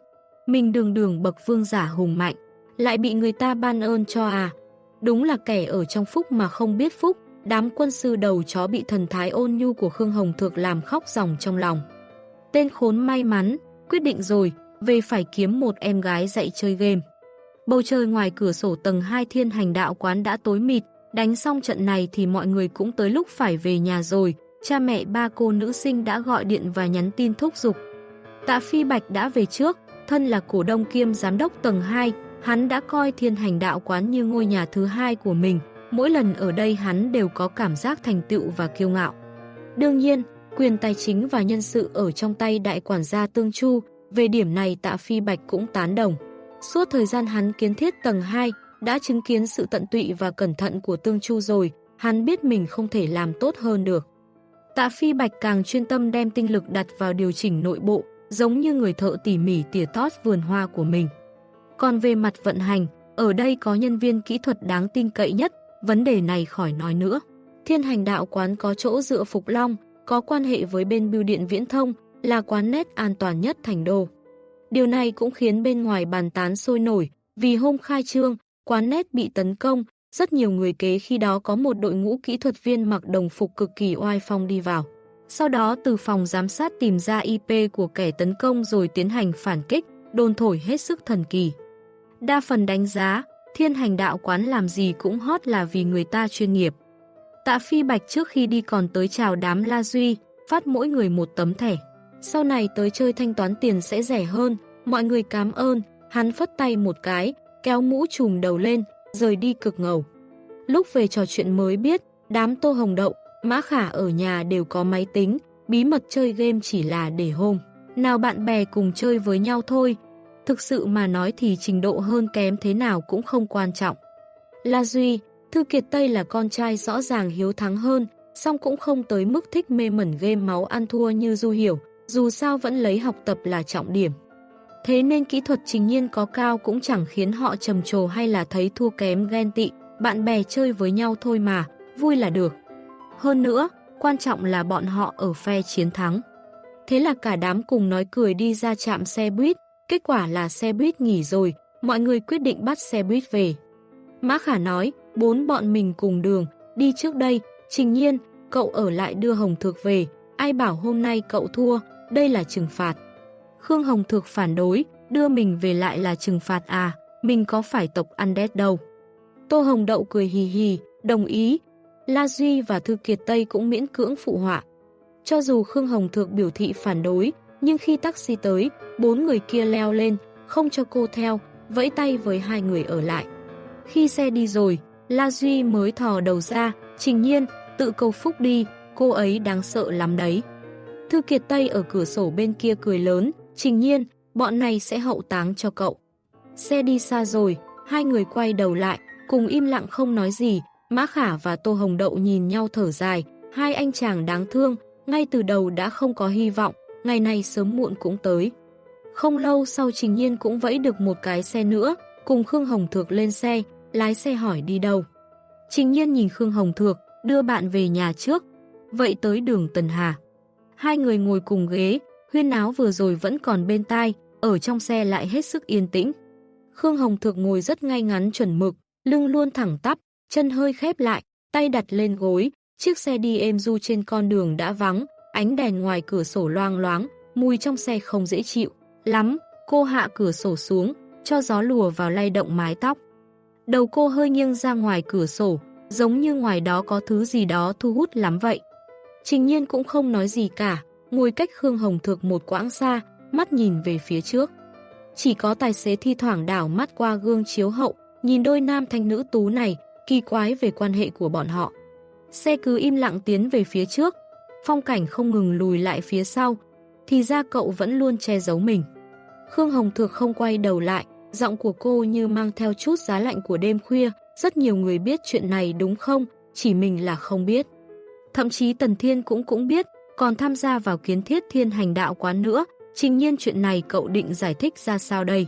mình đường đường bậc vương giả hùng mạnh, lại bị người ta ban ơn cho à. Đúng là kẻ ở trong phúc mà không biết phúc, đám quân sư đầu chó bị thần thái ôn nhu của Khương Hồng Thược làm khóc ròng trong lòng. Tên khốn may mắn, quyết định rồi, về phải kiếm một em gái dạy chơi game. Bầu trời ngoài cửa sổ tầng 2 thiên hành đạo quán đã tối mịt, đánh xong trận này thì mọi người cũng tới lúc phải về nhà rồi, cha mẹ ba cô nữ sinh đã gọi điện và nhắn tin thúc giục. Tạ Phi Bạch đã về trước, thân là cổ đông kiêm giám đốc tầng 2, hắn đã coi thiên hành đạo quán như ngôi nhà thứ hai của mình. Mỗi lần ở đây hắn đều có cảm giác thành tựu và kiêu ngạo. Đương nhiên, quyền tài chính và nhân sự ở trong tay đại quản gia Tương Chu, về điểm này Tạ Phi Bạch cũng tán đồng. Suốt thời gian hắn kiến thiết tầng 2, đã chứng kiến sự tận tụy và cẩn thận của Tương Chu rồi, hắn biết mình không thể làm tốt hơn được. Tạ Phi Bạch càng chuyên tâm đem tinh lực đặt vào điều chỉnh nội bộ, giống như người thợ tỉ mỉ tỉa tót vườn hoa của mình. Còn về mặt vận hành, ở đây có nhân viên kỹ thuật đáng tin cậy nhất, vấn đề này khỏi nói nữa. Thiên hành đạo quán có chỗ dựa Phục Long, có quan hệ với bên bưu điện viễn thông, là quán nét an toàn nhất thành đô. Điều này cũng khiến bên ngoài bàn tán sôi nổi, vì hôm khai trương, quán nét bị tấn công, rất nhiều người kế khi đó có một đội ngũ kỹ thuật viên mặc đồng phục cực kỳ oai phong đi vào. Sau đó từ phòng giám sát tìm ra IP của kẻ tấn công rồi tiến hành phản kích, đồn thổi hết sức thần kỳ. Đa phần đánh giá, thiên hành đạo quán làm gì cũng hot là vì người ta chuyên nghiệp. Tạ Phi Bạch trước khi đi còn tới chào đám La Duy, phát mỗi người một tấm thẻ. Sau này tới chơi thanh toán tiền sẽ rẻ hơn, mọi người cảm ơn, hắn phất tay một cái, kéo mũ trùm đầu lên, rời đi cực ngầu. Lúc về trò chuyện mới biết, đám tô hồng đậu, mã khả ở nhà đều có máy tính, bí mật chơi game chỉ là để hôm. Nào bạn bè cùng chơi với nhau thôi. Thực sự mà nói thì trình độ hơn kém thế nào cũng không quan trọng. La Duy, Thư Kiệt Tây là con trai rõ ràng hiếu thắng hơn, song cũng không tới mức thích mê mẩn game máu ăn thua như Du Hiểu, dù sao vẫn lấy học tập là trọng điểm. Thế nên kỹ thuật trình nhiên có cao cũng chẳng khiến họ trầm trồ hay là thấy thua kém ghen tị, bạn bè chơi với nhau thôi mà, vui là được. Hơn nữa, quan trọng là bọn họ ở phe chiến thắng. Thế là cả đám cùng nói cười đi ra trạm xe buýt, kết quả là xe buýt nghỉ rồi, mọi người quyết định bắt xe buýt về. Mã Khả nói, bốn bọn mình cùng đường, đi trước đây, trình nhiên, cậu ở lại đưa Hồng Thược về, ai bảo hôm nay cậu thua, đây là trừng phạt. Khương Hồng Thược phản đối, đưa mình về lại là trừng phạt à, mình có phải tộc Undead đâu. Tô Hồng Đậu cười hì hì, đồng ý. La Duy và Thư Kiệt Tây cũng miễn cưỡng phụ họa. Cho dù Khương Hồng Thược biểu thị phản đối, nhưng khi taxi tới, bốn người kia leo lên, không cho cô theo, vẫy tay với hai người ở lại. Khi xe đi rồi, La Duy mới thò đầu ra, trình nhiên, tự cầu phúc đi, cô ấy đáng sợ lắm đấy. Thư Kiệt Tây ở cửa sổ bên kia cười lớn, trình nhiên, bọn này sẽ hậu táng cho cậu. Xe đi xa rồi, hai người quay đầu lại, cùng im lặng không nói gì, Mã Khả và Tô Hồng Đậu nhìn nhau thở dài, hai anh chàng đáng thương, ngay từ đầu đã không có hy vọng, ngày này sớm muộn cũng tới. Không lâu sau Trình Nhiên cũng vẫy được một cái xe nữa, cùng Khương Hồng Thược lên xe, lái xe hỏi đi đâu. Trình Nhiên nhìn Khương Hồng Thược, đưa bạn về nhà trước, vậy tới đường Tần Hà. Hai người ngồi cùng ghế, huyên áo vừa rồi vẫn còn bên tai, ở trong xe lại hết sức yên tĩnh. Khương Hồng Thược ngồi rất ngay ngắn chuẩn mực, lưng luôn thẳng tắp, chân hơi khép lại, tay đặt lên gối, chiếc xe đi êm du trên con đường đã vắng, ánh đèn ngoài cửa sổ loang loáng, mùi trong xe không dễ chịu. Lắm, cô hạ cửa sổ xuống, cho gió lùa vào lay động mái tóc. Đầu cô hơi nghiêng ra ngoài cửa sổ, giống như ngoài đó có thứ gì đó thu hút lắm vậy. Trình nhiên cũng không nói gì cả, ngồi cách Khương Hồng Thược một quãng xa, mắt nhìn về phía trước. Chỉ có tài xế thi thoảng đảo mắt qua gương chiếu hậu, nhìn đôi nam thanh nữ tú này, kỳ quái về quan hệ của bọn họ. Xe cứ im lặng tiến về phía trước, phong cảnh không ngừng lùi lại phía sau, thì ra cậu vẫn luôn che giấu mình. Khương Hồng Thược không quay đầu lại, giọng của cô như mang theo chút giá lạnh của đêm khuya, rất nhiều người biết chuyện này đúng không, chỉ mình là không biết. Thậm chí Tần Thiên cũng cũng biết, còn tham gia vào kiến thiết thiên hành đạo quán nữa, trình nhiên chuyện này cậu định giải thích ra sao đây?